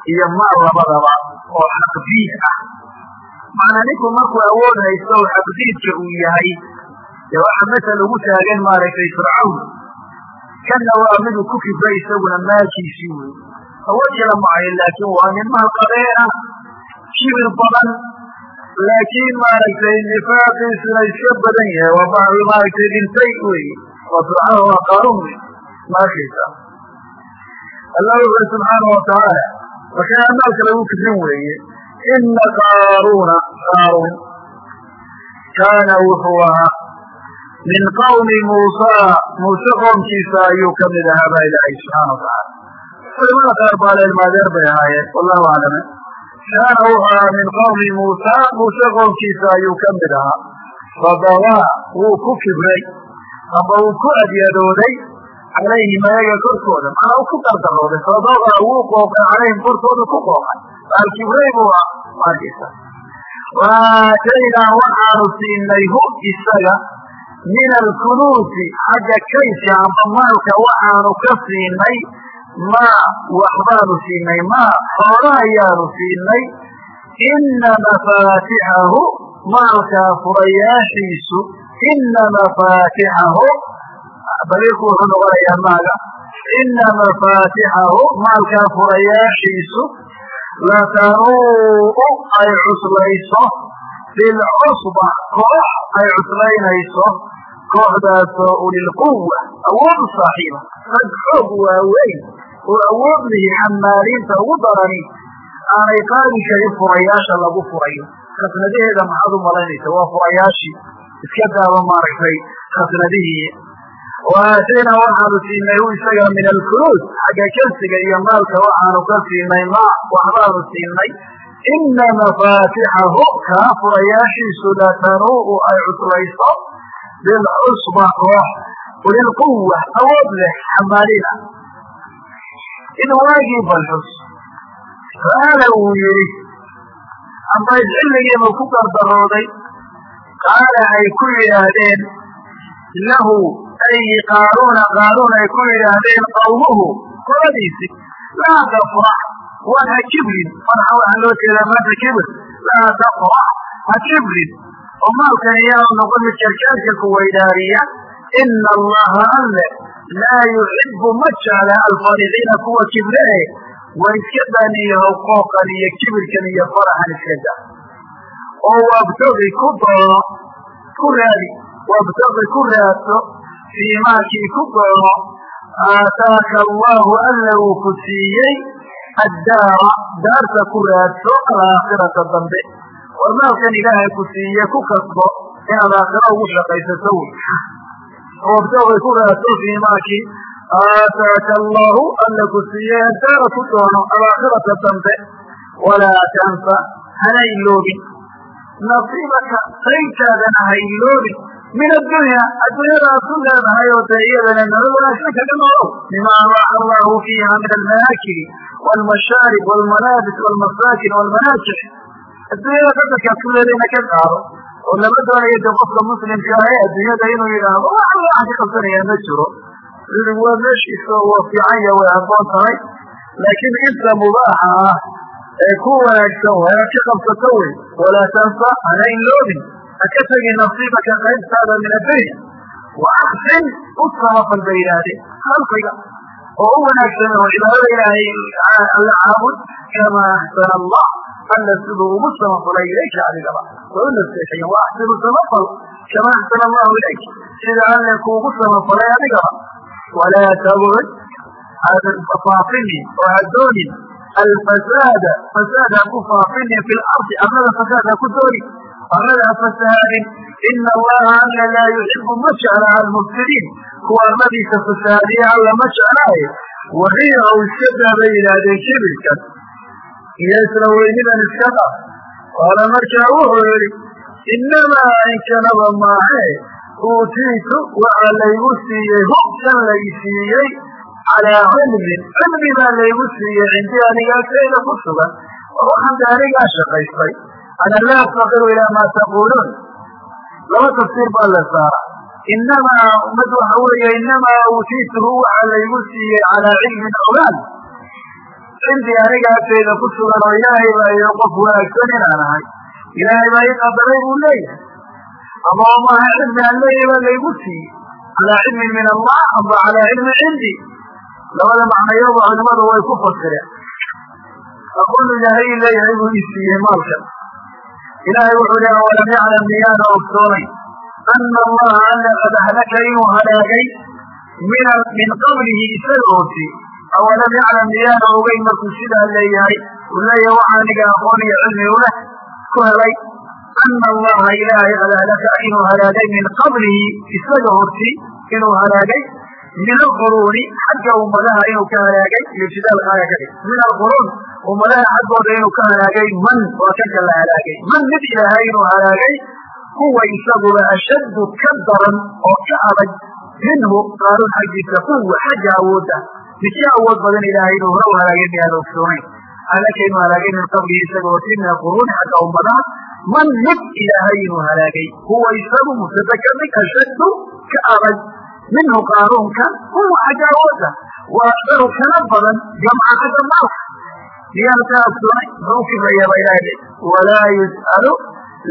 Speaker 1: iyo maal labadaba oo xaqdiid ah. Macnaa ninku markuu awood haysto oo xaqdiidka uu yahay dee waxaa masal ugu taagan maaragtay fircawn kanna waa miduu ku kibray isaguna maalkiisii wey awood yala macayo laakiin waa nin maal qabeena kibir badan laakiin maaragtay nifaaqiisuna iska badan yahay. Waa maaragtay dhintay wey. Waa fircawn waa qaaruun wey. Maashaysa allah wuxuri subxaanau watacaala markaa amaalka lagu kibrin weeye ina qaaruuna qaaruun kaana wuxuu ahaa min qawmi muusa muuse qoomkiisa ayuu ka mid ahaa baa ilaahay subxaana watacaala culimada qaar baa leelmaadeer bay ahaayeen wallahu aclame kaana wuxuu ahaa min qawmi muusa muuse qoomkiisa ayuu ka mid ahaa. Fabawaa wuu ku kibray amba wuu ku adyadooday calayhim ayaga korkooda macnaa u ku dardarooday fabawaa wuu qooqay calayhim korkooda ku qooqay baalkibray buu markiisa waataynaa waxaanu siinay hu isaga min alkunuusi xagga kaydka amba maalka waxaanu ka siinay maa waxbaanu siinay maa xoolo ayaanu siinay ina mafaatixahu maalkaa furayaashiisu ina mafaatixahu daliilku wuxuu noqonayaa maaga. Ina mafaatixahu maalkaa furayaashiisu latanuu ay cuslayso bilcusba koox ay cuslaynayso. Kooxdaasoo ulilquwa awood u saaxiiba. Rag xoog waaweyn oo awood lihi xamaaliinta ugu darani. Aanay qaadi karin furayaasha lagu furayo. Khasnadaheeda maxaad u malaynaysa waa furayaashii iska daaba maaragtay khasnadihii waaatayna waxaanu siinay hu isaga min alfuruus xagga kelsiga iyo maalka waxaanu ka siinay ma waxbaanu siinay ina mafaatixahu kaa furayaashiisu latanuu'u ay cuslayso bilcusba koox ulilquwa awood leh xamaaliin ah id waagii balxus fa'aala wuu yidhi ambayd xilligiiba ku gardarooday qaala ay ku yidhaahdeen ay qaaruuna qaaruun ay ku yidhaahdeen qawmuhu qoladiisi laa tafrax waan ha kibrin farxa waxaa loo jeedaa maanta kibir laa tafrax ha kibrin oo maalkan iyaanu noqon mid jarjaarka ku weydaariya ina allaha alle laa yuxibu ma jecla alfarixiina kuwa kibre war iska daaniyahow qooqan iyo kibirkan iyo faraxan iska oo wabtagi ku doono ku raadi wabtagi ku raadso fii maakii ku doono aataaka allahu alla uu ku siiyey addaara daarta ku raadso alaakhirata dambe. War maalkan ilaahay ku siiye ku kasbo inaad aakhiro ugu shaqaysato wy wabtagi ku raadso fii maakii aataaka allahu alla ku siiye addaara ku doono alaakhirata dambe. Walaa tansa hana iloobin nasiibaka qaybtaadana ha iloobin min addunya adduunyadaad ku leedahay oo dee iyadana nolol wanaagsan kaga noolow bima abaaxa allahu fiiha min almanaakili waalmashaarib waalmalaabis waalmasaakin waalmanaajic adduunyada qadarkaad ku leedayna ka qaado oo lama doonayo de qofka muslimka ah ee adduunyada inuu yidhaahdo wax alla waxaan ka qabsanayaa ma jiro ridig waa meeshiisa waa fiican ya way habboon tahay laakiin inta mubaaxa ah ee ku wanaagsan waa inaad ka qabsato wey walaa tansa hana inloobin ha ka tegin nasiibaka qaybtaada min addunya wa axsin u samafal bay yidhaahdeen khalqiga oo u wanaagsan oo cibaadada ilaahay alla caabud kamaa axsana allah alla siduu ugu samafalay ilayka adigaba waa u naseexayen wa axsinu samafal kamaa axsana allahu ilayk sida alle kuugu samafalay adigaba walaa tabud faafini oo hadoonin alfasaada fasaad ha ku faafini fi lardi arlada fasaad ha ku dooni arlada ha fasahaadin ina allaha alla laa yuxibu ma jecla almufsidiin kuwa arladiisa fasahaadiya alla ma jeclaaye wahiya ou iska daa bay yidhaahdeen kibirkan iyo isla weynidan iska da qaala markaa wuxuu yidhi inamaa inkanaba maahe uutiitu waxa laygu siiyey hubkan lay siiyey calaa cilmin cilmi baa laygu siiyey cindii aniga agtayda ku sugan oo waxaan de anigaa shaqaystay ana laa afaqiru ilaa maa taquuluun laba tafsiir baa la saara inamaa mid waxa weeye inamaa uutiituhu waxa laygu siiyey calaa cilmin ogaan cindii aniga agtayda ku sugan oo ilaahay baa iyo qof wanaagsan inaan ahay ilaahay baa ii qadaray buu leeyahay ama maaha cilmi aan leeyahay baa laygu siiyey calaa cilmin min allah amba calaa cilmin cindi labada macnayoba culimadu way ku fasireen aqul ilaahay leeyahay buu ii siiyey maalkan ilaahay wuxuu leha walam yaclam miyaana ogsoonay ana allaha alla qad ahlaka inuu halaagay min qablihi isaga horti awalam yaclam miyaana ogeyn markuu sidaa leeyahay uu leeyahay waxa aniga aqoon iyo cilmi uleh ku helay ana allaha ilaahay qad ahlaka inuu halaagay min qablihi isaga horti inuu halaagay min alquruuni xagga ummadaha inuu ka halaagay iyo jidaalka aya ka dhig min alquruun ummadaha xaggooda inuu ka halaagay man waa kanka la halaagay man mid ilaahay inuu halaagay kuwa isaguba ashaddu ka daran oo ka adag minhu qaaruun xaggiisa quwa xagga awoodda midka awood badan ilaahay inuu hore u halaagay miyaan ogsoonayn halaka inuu halaagay min qablihi isaga horti min alquruuni xagga ummadaha man mid ilaahay inuu halaagay huwa isagu mubtada mid ashaddu ka adag minhu qaaruunka huwa xagga awoodda waa akdaru kana badan jamca xagga maalka miyaan ka ogsoonay muxuu u kibrayaaba ilaahay walaa yus'alu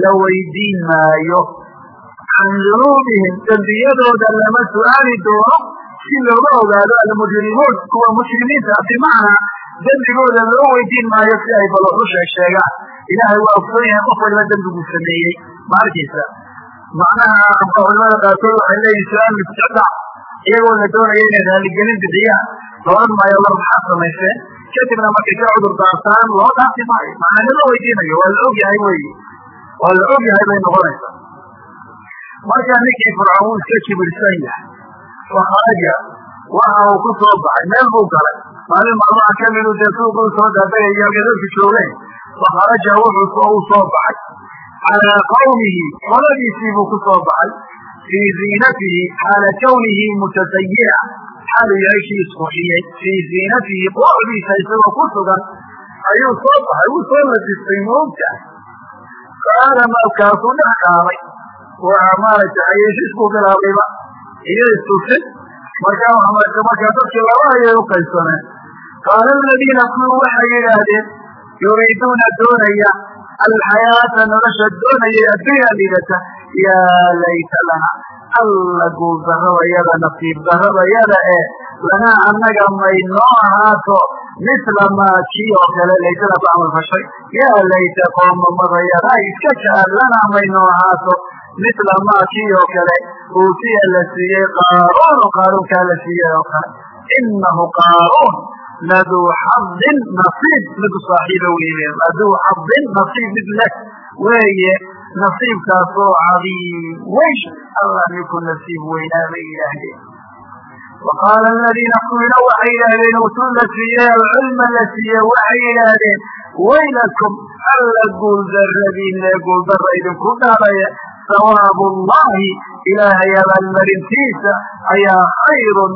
Speaker 1: la weydiin maayo can dunuubihim dembiyadooda lama su'aali doono si looga ogaado almujrimuun kuwa mushrimiinta bimacnaa dembigooda loo weydiin maayo si ay baloxu sheeg sheegaan ilaahay waa ogsoon yahay qof waliba dembiguu sameeyey ma macnaha culimada qaarkood waxay leeyihiin su'aal isticdaac iyagoo la doonaya inay raaligelin bixiyaan la odhan maayo war maxaad samayseen kadibna markay ka cudur daartaan loo dhaafi maayo. Macnaa nima weydiinayo? Waa la og yahay wey waa la og yahay bay noqonaysaa markaa ninkii fircoon wuu iska kibirsan yahay fakharaja waxa uu ku soo baxay meel buu galay. Maalin maalmaha kamidu dee suuquu soo daadagaya gadalku joogeen. Fakharaja wuxuu u soo baxay calaa qawmihi qoladiisii buu ku soo baxay fii ziinatihi xaala kawnihi mutasayira xaalu yahay kii fii ziinatihi quruxdiisa isagoo ku sugan ayuu soo baxay wuu soo ladistay moogta qaala markaasuu dhex qaaday waa maaragtay xayeeshiis buu bilaabayba iyo istusin markaa markaa dadkii laba ayay u qaybsameen qaala aladiina kuwii waxay yidhaahdeen yuriiduuna doonaya alxayaata nolosha doonaya addunya lidata yaa layta lana alla guul darradayada nasiib darradayada ee lanaa annaga may noo ahaato misla maa kii oo kale laytada ku camal fashay yaa layta qoomamadayada ay iska jecel lanaa may noo ahaato misla maa kii oo kale uutiya la siiyey qaaruun qaaruunkaa la siiyey oo kale inahu qaaruun laduu xadin nasiib mid saaxiiba weye laduu xadin nasiib mid leh weeye nasiibkaasoo cadiim weyn allah ninku nasiib weynaa yidhaahdeen waqaala aladiina kuwiina waxay yidhaahdeen utuu la siiyey alcilma la siiyey waxay yidhaahdeen waylakum alla guuldaradiinee guuldara idinku dhaalaya sawaabu llahi ilaahay abaalmarintiisa ayaa khayrun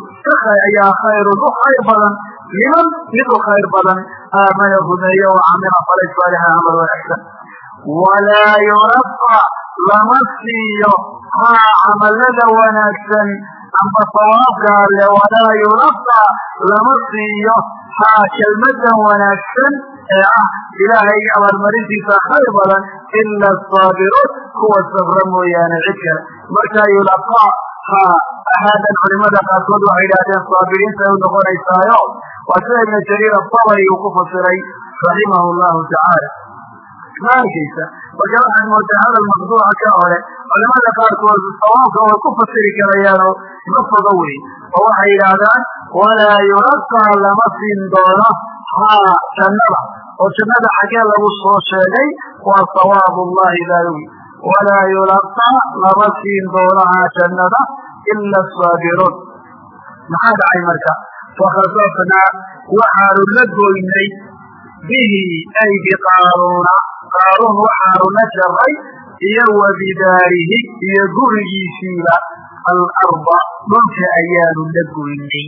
Speaker 1: ayaa khayrun u khayr badan liman mid u khayr badan aamana rumeeye oo camila falay saalixa camal wanaagsan walaa yurafa lama siiyo haa camalada wanaagsan amba sawaabka alle. Walaa yurafa lama siiyo haa kelmadan wanaagsan ee ah ilaahay abaalmarintiisa khayr badan. Ila asaabiruun kuwa sabra mooyaane cid markaa yulaqaa haa ahaadan culimada qaarkood waxay yidhahdeen saabiriinta u noqonaysaayo waa sida ibnu jariir asabari uu ku fasiray raximahu llahu tacaala ma arkaysa marka waxaad moodaa hadal maqduuca ka hore culimada qaarkood sawaabka way ku fasiri karayaanoo ma foga wey oo waxay yidhaahdaan walaa yuraqaa lama siin doono. Haa jannada. Oo jannada xagee lagu soo sheegay waa sawaabu llahi baawi walaa yulaqaa lama siin doono haa jannada ila asaabiruun maxaa dhacay marka fakasafnaa waxaanu la goynay bihi ay biqaaruuna qaaruun waxaanu la jaray iyo wa iyo gurigiisiiba alarda dhulka ayaanu la goynay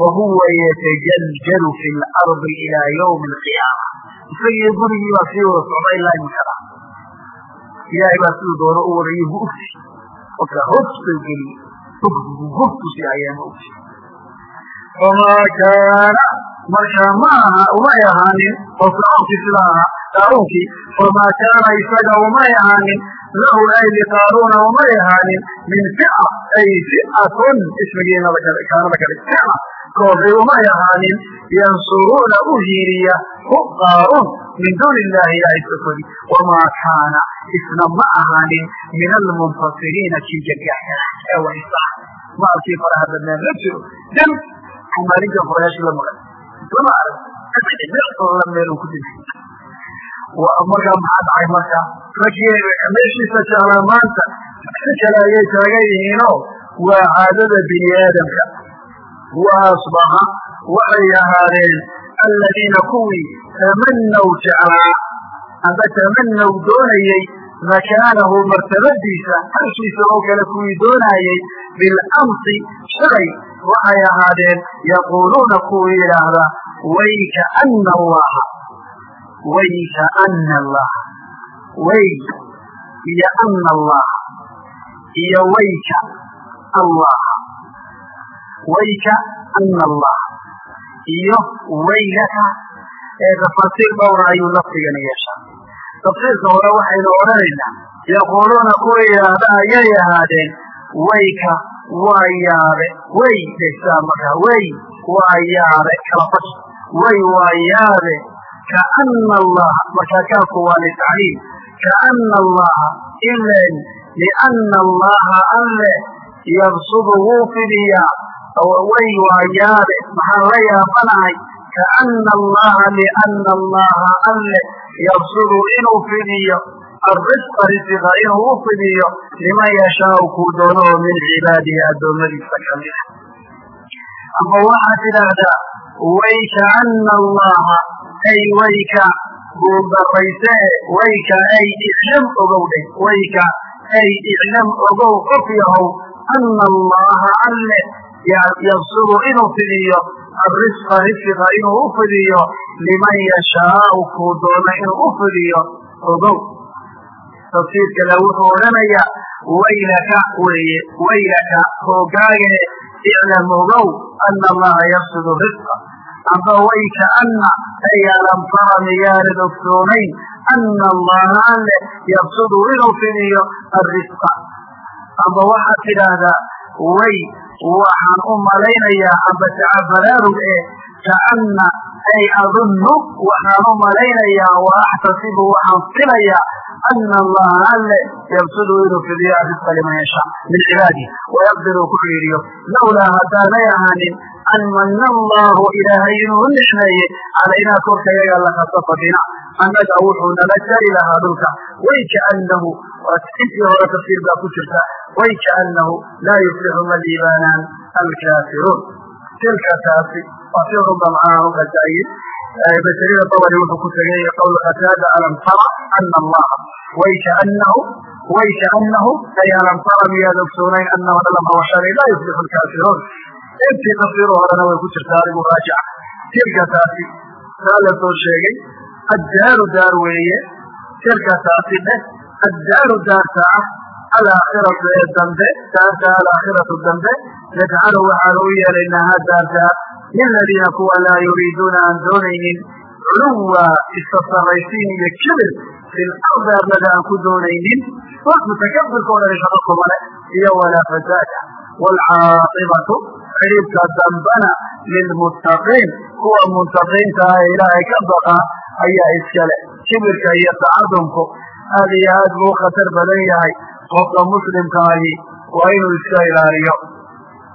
Speaker 1: wahuwa yatajaljalu fi lardi ilaa ywmi alqiyaama isagiyo gurigii baa sii wada socda ilaa imikada ilaahay baa siduu doono u wadayo hu ogti oka hogsa geliye hogtusi ayaama ogti famaa kaana markaa ma aha umay ahaanin oo fircoonkii sida ahaa famaa kaana isaga umay ahaanin lahu ay liqaaruuna umay ahaanin min fica ay fi'atun ismigiinaba kale kaanada kale fica kooxi umay ahaanin yansuruuna u hiiriya hu qaaruun min duuni illahi ilaahay sokodi wamaa kaana isna ma ahaanin min almuntasiriina kii gargaarkana ee waysa maalkii faraha badnaan la jiro dam maalinka furayaashii la maqan lama arag la meelun ku dhintay markaa maxaa dhacay marka raggii meeshiisa jeclaa maanta si kale ayay taagan yihiinoo waa caadada bini aadamka wa asbaxa waxay ahaadeen aladiina kuwii tamanaw jeclaa amba tamanaw doonayey makaanahu martabadiisa halkiisa oo kale kuwii doonayey bilamsi shalay waxay ahaadeen yaquuluuna kuwii yidhaahda wayka ana allaha wayka ana allaha way iyo ana allaha iyo wayka allaha wayka ana allaha iyo waylaka tafaasiir dhowra ayuu lafdigana yeeshaa. Tafsiirka hore waxaynu odhanaynaa yaquuluuna kuwa yidhaahda ayay ahaadeen wayka waa yaabe way degsaa markaa way waa yaabe kala fash way waa yaabe kaana allaha. Markaa kaafku waa litacliim kaana allaha ilen liana allaha alle yabsudu wuu fidiyaa way waayaade maxaan la yaabanahay kaana allaha liana allaha alle yabsudu inuu fidiyo alrisqa risiqa inuu u fidiyo liman yashaau kuu doono oo min cibaadihi addoommadiisa kamida ama waxaad tidhaahdaa way kaana allaha ay wayka guuldarayse wayka ay iclam ogowdhay wayka ay iclam ogow qof yahow ana allaha alle yabsudu inuu fidiyo alrisqa risiqa inuu u fidiyo liman yashaau kuu doono inuu u fidiyo ogow tafsiir kale wuxuu odhanayaa waylaka weeye waylaka hoogaage iclam ogow ana allaha yabsudu risqa amba wayka ana ay alam tara miyaanad ogsoonayn ana allaha alle yabsudu inuu fidiyo alrisqa amba waxaad tidhaahdaa way waxaan u malaynayaa amba tacabaraarug ee kaana ay adunnu waxaan u malaynayaa wa axtasibu waxaan filayaa ana allaha alle yabsudu inuu fidiyo arrisqa liman yashaa min cibaadih wayaqdir uu ku xiiriyo lawlaa haddaanay ahaanin an mana allahu ilaahay inuu u nicmeeye calaynaa korkayaga lakasafa bina annaga wuxuu nala jari lahaa dhulka way kaanahu intii hore tafsiir baa ku jirta way kaanahu laa yuflixu ma liibaanaan alkaafiruun tilka taasi waa runba macnaha u qajaayin basrida dabri wuxuu ku tegay qowl qataada alam tara ana allaha way kaanahu way kaanahu ay alam tara miyaad ogsoonayn anahu lama washaanay laa yuflixu lkaafiruun intii tafsiiru horena way ku jirtaa adigu raajica tilka taasi saa la soo sheegay addaaru daar weeye. Tilka taasi dheh addaaru daarta ah alaakhiratu ee dambe daarta alaakhiratu dambe najcalu waxaanu u yeelaynaaha daartaa liladiina kuwa laa yuriiduuna aan doonaynin culuwa iska sarraysiin iyo kibir fi lardi arlada aan ku doonaynin wax mutakabirka o dhani shaqo kumale iyo walaa fasaada waalcaaqibatu xidhiibka dambana lilmuttaqiin kuwa muntaqiinta ah ee ilaahay ka baqa ayaa iskale kibirka iyo tacadumku aad iyo aad buu khatar badan yahay qofka muslimka ahi waa inuu iska ilaaliyo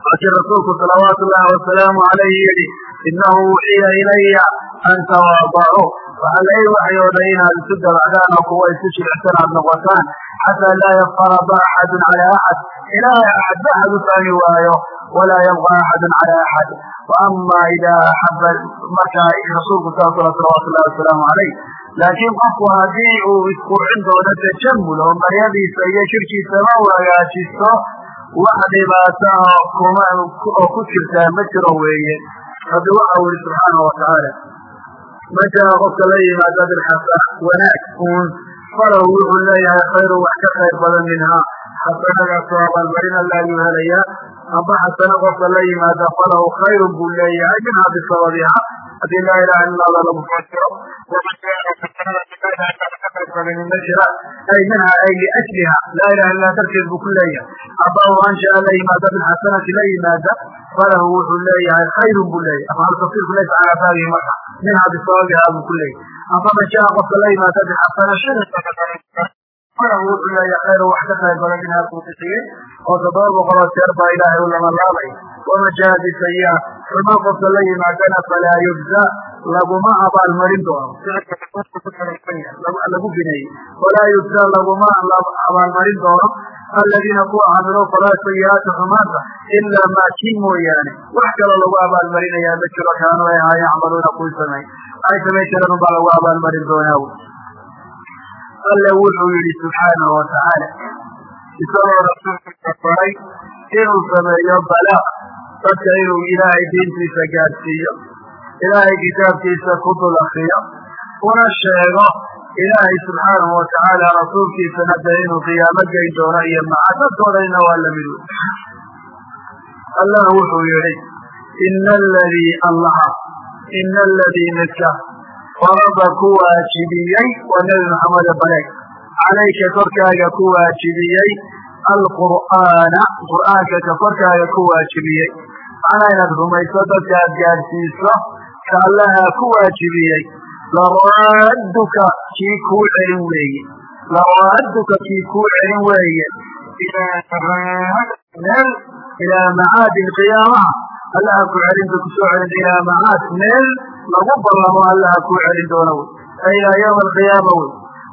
Speaker 1: laakiin rasuulku salawaatu ullahi wasalaamu alayhi yihi inahu wuxiya ilaya an tawaadacuu waxaa lai waxyooday inaad isu dabacdaan oo kuwa isu jilicsan aad noqotaan xataa laa yaftarada axadun cala axad ilaahay axadba axad u fahmi waayo walaa yabqa axadun cala axad waama idaa axaba markaa rasuulku saas ula salawaatu ullahi wasalaamu calayh laakiin qofku haddii uu isqurxin doono tajamul oo maryadiisa iyo jirkiisama u hagaajisto wax dhibaata oo ku jirtaa ma jiro weeye. Rabbi waxa u yihi subxaana watacaala man jaa qofka la yimaada bilxasana wanaag uun. Falahu wuxuu leeyahay khayru wax ka khayr badan minhaa xasanadaasoo abaalmarin alla ayuu helayaa amba xasano qofka la yimaada falahu khayrun buu leeyahay minhaa bisababiha haddii laa ilaha illa allah lagu fasiro ma jira ay minha ay liajliha laa ilaha illa darteed buu ku leeyahay aba u anshaa la yimaada bilxasanati la yimaada falahu wuxuu leeyahay khayrun buu leeyahay afaalu tafsirku laysa calaa baabihi marka minha bisababiha buu ku leeyahay amba man qofka la yimaada bixasana falahu wuxuu leeyahay khayru wax ka khayr badan minha buu bixiyey oo toddoba boqoloo jeer baa ilaahay u lamalaabay waman jaa bisayi'a xumaan qofka la yimaadana falaa yujza laguma abaalmarin doono. Lagu bineeyey walaa yujza laguma abaalmarin doono. Aladiina kuwa camiluu falaa sayi'aati xumaanta ilaa maa kii mooyaane. Wax kaloo lagu abaalmarinayaa ma jiro kaanuu ay ahaa yacmaluuna kuwii samey ay samay jireen unbaa lagu abaalmarin doonaa alle wuxuu yihi subxaanahu watacaala isagoo rasuulkiisa faray inuu sameeyo balaa dadka inuu ilaahay diintiisa gaadsiiyo ilaahay kitaabkiisa ku dul akriyo una sheego ilaahay subxaanahu watacaala rasuulkiisana de inuu qiyaamo geyn doono iyo maca dadkoodayna waa la mid wey allah wuxuu yihi ina aladii allaha ina aladii midka farada ku waajibiyey waa nebi maxamede baleeg calayka korkaaga ku waajibiyey alqur'aana qur'aanka ka korkaaga ku waajibiyey macnaa inaad rumayso dadka aad gaadhsiiso ka allaha ku waajibiyey laraaduka kii kuu celin weeye laraaduka kii kuu celin weeye meel ilaa macaadi qiyaamaha allaha ku celin ku soo celin ilaa macaad meel lagu ballamo allaha kuu celin doona wey ay ilaa yawma alqiyaama wey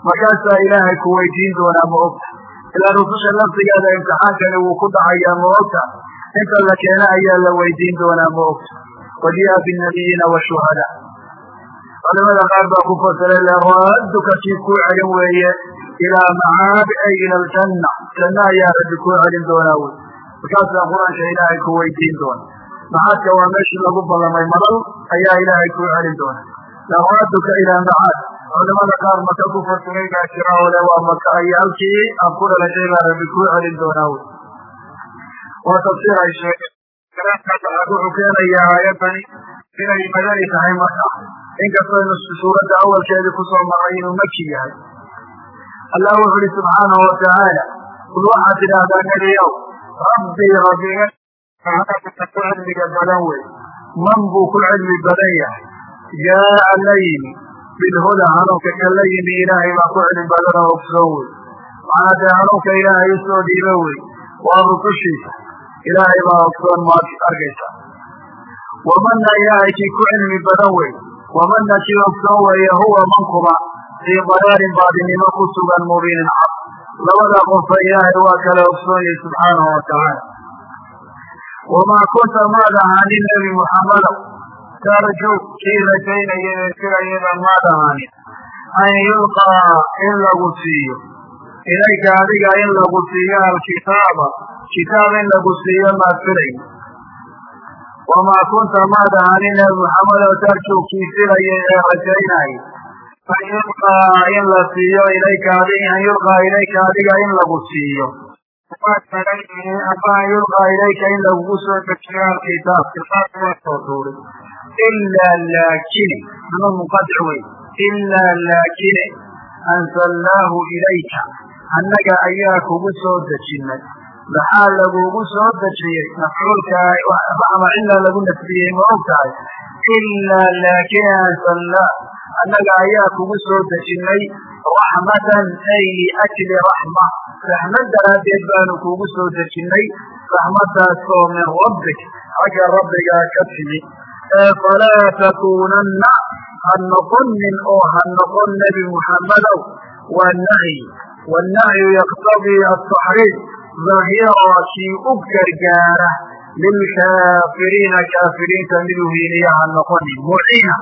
Speaker 1: markaasaa ilaahay ku weydiin doonaa ma ogta. Ilaa rususha laftigeeda imtixaankani wuu ku dhacayaa ma ogta inta la keena ayaa la weydiin doonaa ma ogta. Waji'a binabiyiina washuhada culimada qaar baa ku fasiray laraaduka kii kuu celin weeye ilaa macaabi ay ila aljanna. Janna ayaa rabbi kuu celin doonaa wey markaasaa qur'aanka ilaahay ku weydiin doona macaadka waa meeshii lagu ballamay madal ayaa ilaahay kuu celin doona laraaduka ilaa macaad culimada qaar maka ku fasiray baa jira oo le waa maka iyo halkii aan ku dhalashay baa rabbi kuu celin doonaa wey waa tafsiir ay sheegeen wuxuu keenayaa aayadani inay madani tahay marka inkastaynu suuradda awalkeedii ku soo maray inuu maki yahay allah wuxu uhi subxaanahu watacaala kul waxaad tidhaahdaa nebiyow rabbii rabbiga ku cilmiga badan wey. Man buu ku cilmi badan yahay. Jaa'a la yimi bilhuda hanuunka ka la yimi ilaahay baa ku cilmi badan oo ogsoon wey. Macnaa dee hanuunka ilaahay u soo dhiibo wey. Waa rusushiisa ilaahay baa ogsoon maad arkaysa. Wamana ilaahay kii ku cilmi badan wey. Wamana kii ogsoon weeye huwa mankuba fii dalaalin baadinimo ku sugan mubiinin cad labada qofa ilaahay waa kala ogsoon yahi subxaanahu watacaala wamaa kunta maad ahaanin nebi muxammadow tarju kii rajaynaya ee firayada maad ahaanin an yulqaa in lagu siiyo ilayka adiga in lagu siiyo alkitaaba kitaab in lagu siiyo maad filayn wamaa kunta maad ahaanin nebi muxammedow tarju kii filaya ee rajaynaya an yulqaa in la siiyo ilayka an yulqaa ilayka adiga in lagu siiyo aba an yulqaa ilayka in lagugu soo dejiyo alkitaab kitaabka waa soo tuuray ilaa laakine ama munqadic wey ilaa laakine anzalnaahu ilayka. Annaga ayaa kugu soo dejinay. Maxaa lagugu soo dejiyey mafcuulka ama cilaa lagu nasbiyey ma og tahay? Ilaa laakine anzalnaa annaga ayaa kugu soo dejinay raxmatan ay liajli raxma raxmad daraaddeed baanu kugu soo dejinnay raxmadaasoo min rabbik xagga rabbigaa ka timi. Falaa takuunanna ha noqonin oo ha noqon nebi muxammadow waa nahyi wannahyu yaqtadii ataxriim dahira kii u gargaara. Lilkaafiriina kaafiriinta mid uhiiliya ha noqonin muciina.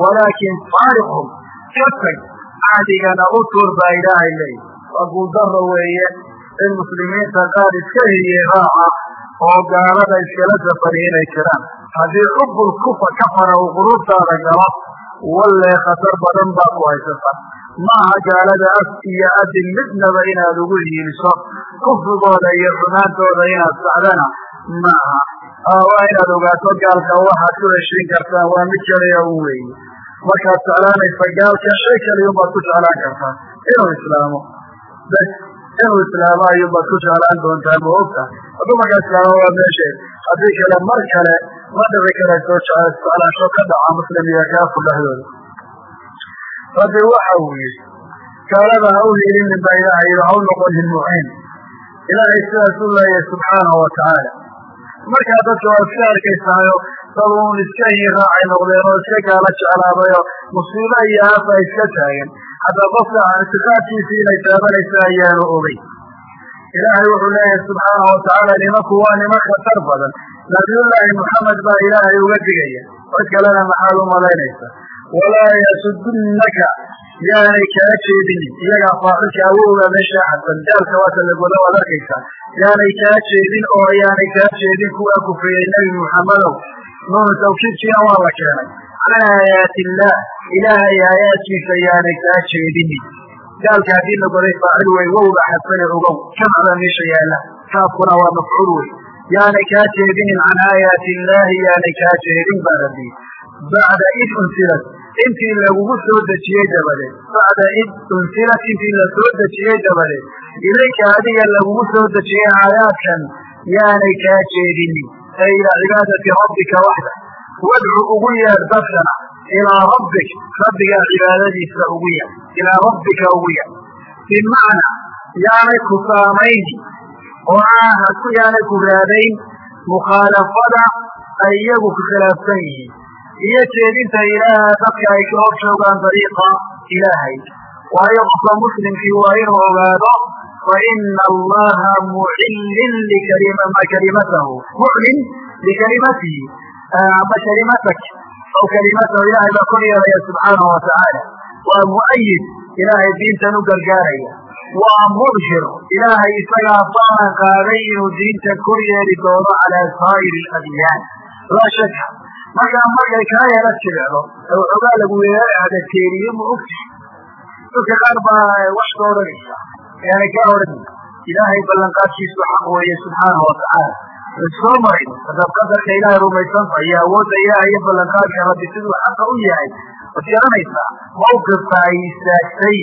Speaker 1: Walaakin faariqhum ka tag cahdigana u tuur baa ilaahay leeyahy waa guuldaro weeye in muslimiinta qaar iska hiyey raaca oo gaalada iskala safari inay jiraan. Haddii xubbul kufa kafara uu quluubtaada galo walle khatar badan baa ku haysata. Maaha gaalada af iyo adin midnaba inaad ugu hiiliso kufrigooda iyo xumaantooda inaad sacdana maaha. Waa inaad ogaato gaalka waxaad ku heshiin kartaan waa mid keliya u weeye markaad jeclaanaysa gaalka shay kaliyunbaad ku jeclaan kartaa. Inuu islaamo. Bes inuu islaamo ayuunbaad ku jeclaan doontaa ma ogta? Hadduu markaa islaamo waa meesheed haddii kale mar kale ma dhici karayso jeclaansho ka dhaca muslim iyo kaafur dhexdooda rabbi waxa uu yihi gaalada ha u hiilinin baa ilaahay ha u noqonin muciin. Ilaahay sidaas u leeyahay subxaanahu watacaala markaa dadka waa iska arkaysaayo uun iska hiiraacay noqdeen oo iska gaalo jeclaadayo musiibo iyo aafa iska taagan hadda qofka ictiqaadkiisii inay taabanaysa ayaanu ogey ilaahay wuxuu leeyahay subxaanahu watacaala nimanku waa niman khatar badan nabiyullaahi moxamed baa ilaahay uga digaya cid kalena maxaad u malaynaysa walaa yasudunnaka yaanay kaa jeedinin iyagaa faacilka awowga meesha xasan gaalka waata lagoda waad arkaysaa yaanay kaa jeedin oo yaanay kaa jeedin kuwaa kufriyey nebi muxammedow nuunu waa la keenay can. Aayaati illaah ilaahay aayaadkiisa yaanay kaa jeedinin gaalka haddii lagoday faacil wey wowga xasane ogow jamcda meesha yaalla kaafkuna waa mafcuul wey yaanay kaa jeedinin can aayaati illaahi yaanay kaa jeedin baa rabbi bacda id unsilat intii lagugu soo dejiyey dabadeed bacda id unsilat intii la soo dejiyey dabadeed ilayka adiga lagugu soo dejiyey aayaadkan yaanay kaa jeedinin ee ilaa cibaadati rabbika waxda wadcu ugu yeer dadkana ilaa rabbik rabbigaa cibaadadiisa ugu yeer ilaa rabbika ugu yeer bimacnaa yaanay ku saamayni oo aha ku yaanay ku raadayn mukhaalafada ay iyagu ku khilaafsan yihiin iyo jeedinta ilaaha dadka ay ka hor joogaan dariiqa ilaahay waayo qofka muslimkii waa inuu ogaado faina allaha mucillin kalimatahu muclin likalimatihi ama kalimatak aw kalimatahu ilahay baa kor yeelaya subxaanahu watacaala waa mu'ayid ilaahay diintan u gargaaraya. Waa mubshir ilaahay isagaa ballan qaaday inuu diinta kor yeeli doono calaa saa'iri adyaan laa shaka markaa markay kaa yala jibecdo ee waxoogaa lagu adakeeriyo ma ogti dadka qaar baa wax ka odhanaysa yaanay kaa odhanin ilaahay ballanqaadkiisu xaq weeye subxaanahu watacaala soo marin hadaad qadarka ilaahay rumaysantaha iyo awoodda ilaahay iyo ballanqaadka rabbi siduu xaqa u yahay waad garanaysaa mawqifka ay istaagtay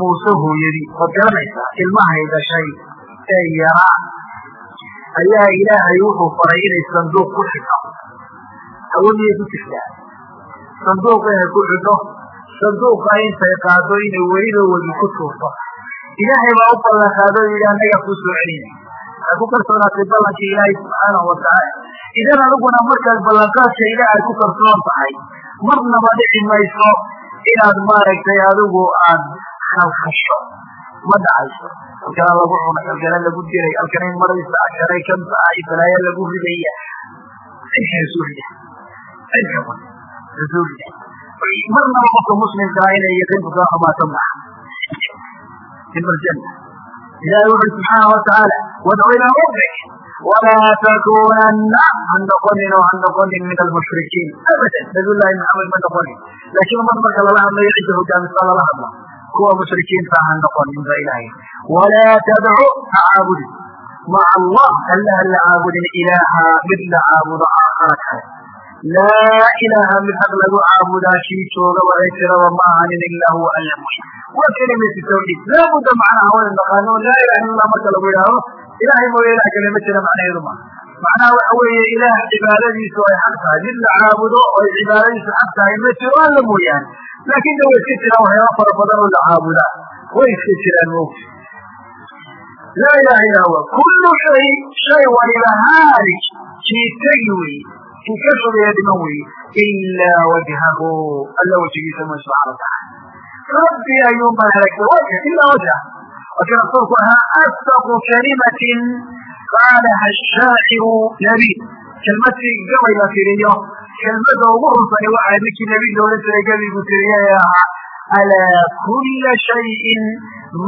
Speaker 1: muuse hooyadii waad garanaysaa ilmahay dhashay ee yaraa ayaa ilaahay wuxuu faray inay sanduuq ku xidho hawadiyay ku jirtaa sanduuq inay ku xidho sanduuqa intay qaado inay weliba weli ku tuurto ilaahay baa u ballan qaado o yidhi annaga kuu soo celina waxay ku kalsoonaatay ballankii ilaahay subxaanahu watacaala idan adiguna markaad ballanqaadka ilaahay ku kalsoon tahay marnaba dhici mayso inaad maaragtay adigu aad khalkhasho ma dhacayso. Halkana lagu cuno halkana lagu diray halkana maraysa asharay kan tahay balaayo lagu ridaya cinka rasuulida cinka rasuulida marnaba qofka muslimkaa inay yaqiinku kaa xumaato maaha imarjana ilahi wuxu subxaana watacaala wadcu ilaa rabbik walaa takunanna ha noqonin oo ha noqonin min almushrikiin abadan nabiy llahi maxamed ma noqonin. Laakiin mar marka lala hadlayo cidda hogaamisa lala hadla kuwa mushrikiinta ha noqonin ba ilahay walaa tadcu ha caabudin. Maca allah alla ha la caabudin ilaaha mid la caabudo aakhara kale laa ilaaha mid xaq lagu caabudaa kii jooga waxay tiraba ma ahanin ilaa huwa alla mooye waa kelimati tawxiid laabudda macnaha waynu naqaano laa ilaha illa allah marka lagu yidhaaho ilahay mooye ilah kale ma jira macnaheedu ma macnaha waxa weeye ilaah cibaadadiisu ay xaq tahay mid la caabudo oo cibaadadiisu xaq tahay ma jiro alla mooyaane laakin de way iska jiraan waxyaaba fara badan oo la caabudaa way iska jiraan mogti laa ilaha illa huwa kullu shay shay waliba haalik kii tegi wey kii ka fogeeya dhiman weye ilaa wajhahu alla wajigiisa mooye subxana watacaala rabbi ayuun baan halagtay ilaa wajha marka rasuulku ahaa asdaqu kalimatin qaalaha shaaciru nabi kelmadkii gabay la tiriyo kelmada ugu runsani waxaa ninkii nebi loola jiray gabigu tiriye ahaa alaa kula shayin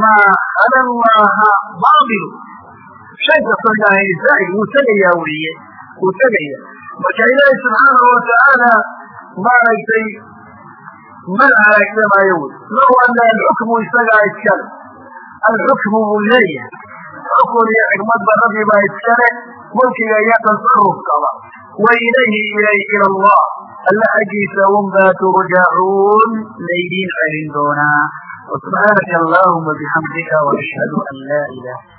Speaker 1: maa khala allaha baatilu shay kastoo ilaahay zaa'id wuu tegayaa weeye wuu tegaya marka ilaahi subxaanahu watacaala maaragtay mana halaagsamayo wy lahu ana alxukmu isagaa iskale. Alxukmu buu leeyahay. Xukun iyo xikmadba rabbibaa iskale. Mulkiga iyo tasarufkaba wa ilayhi ilay ila allah. Alla xaggiisa unbaa turjacuun laydiin celin doonaa. Wa subxaanaka allahuma bixamdika wa ashhadu an laa ilaha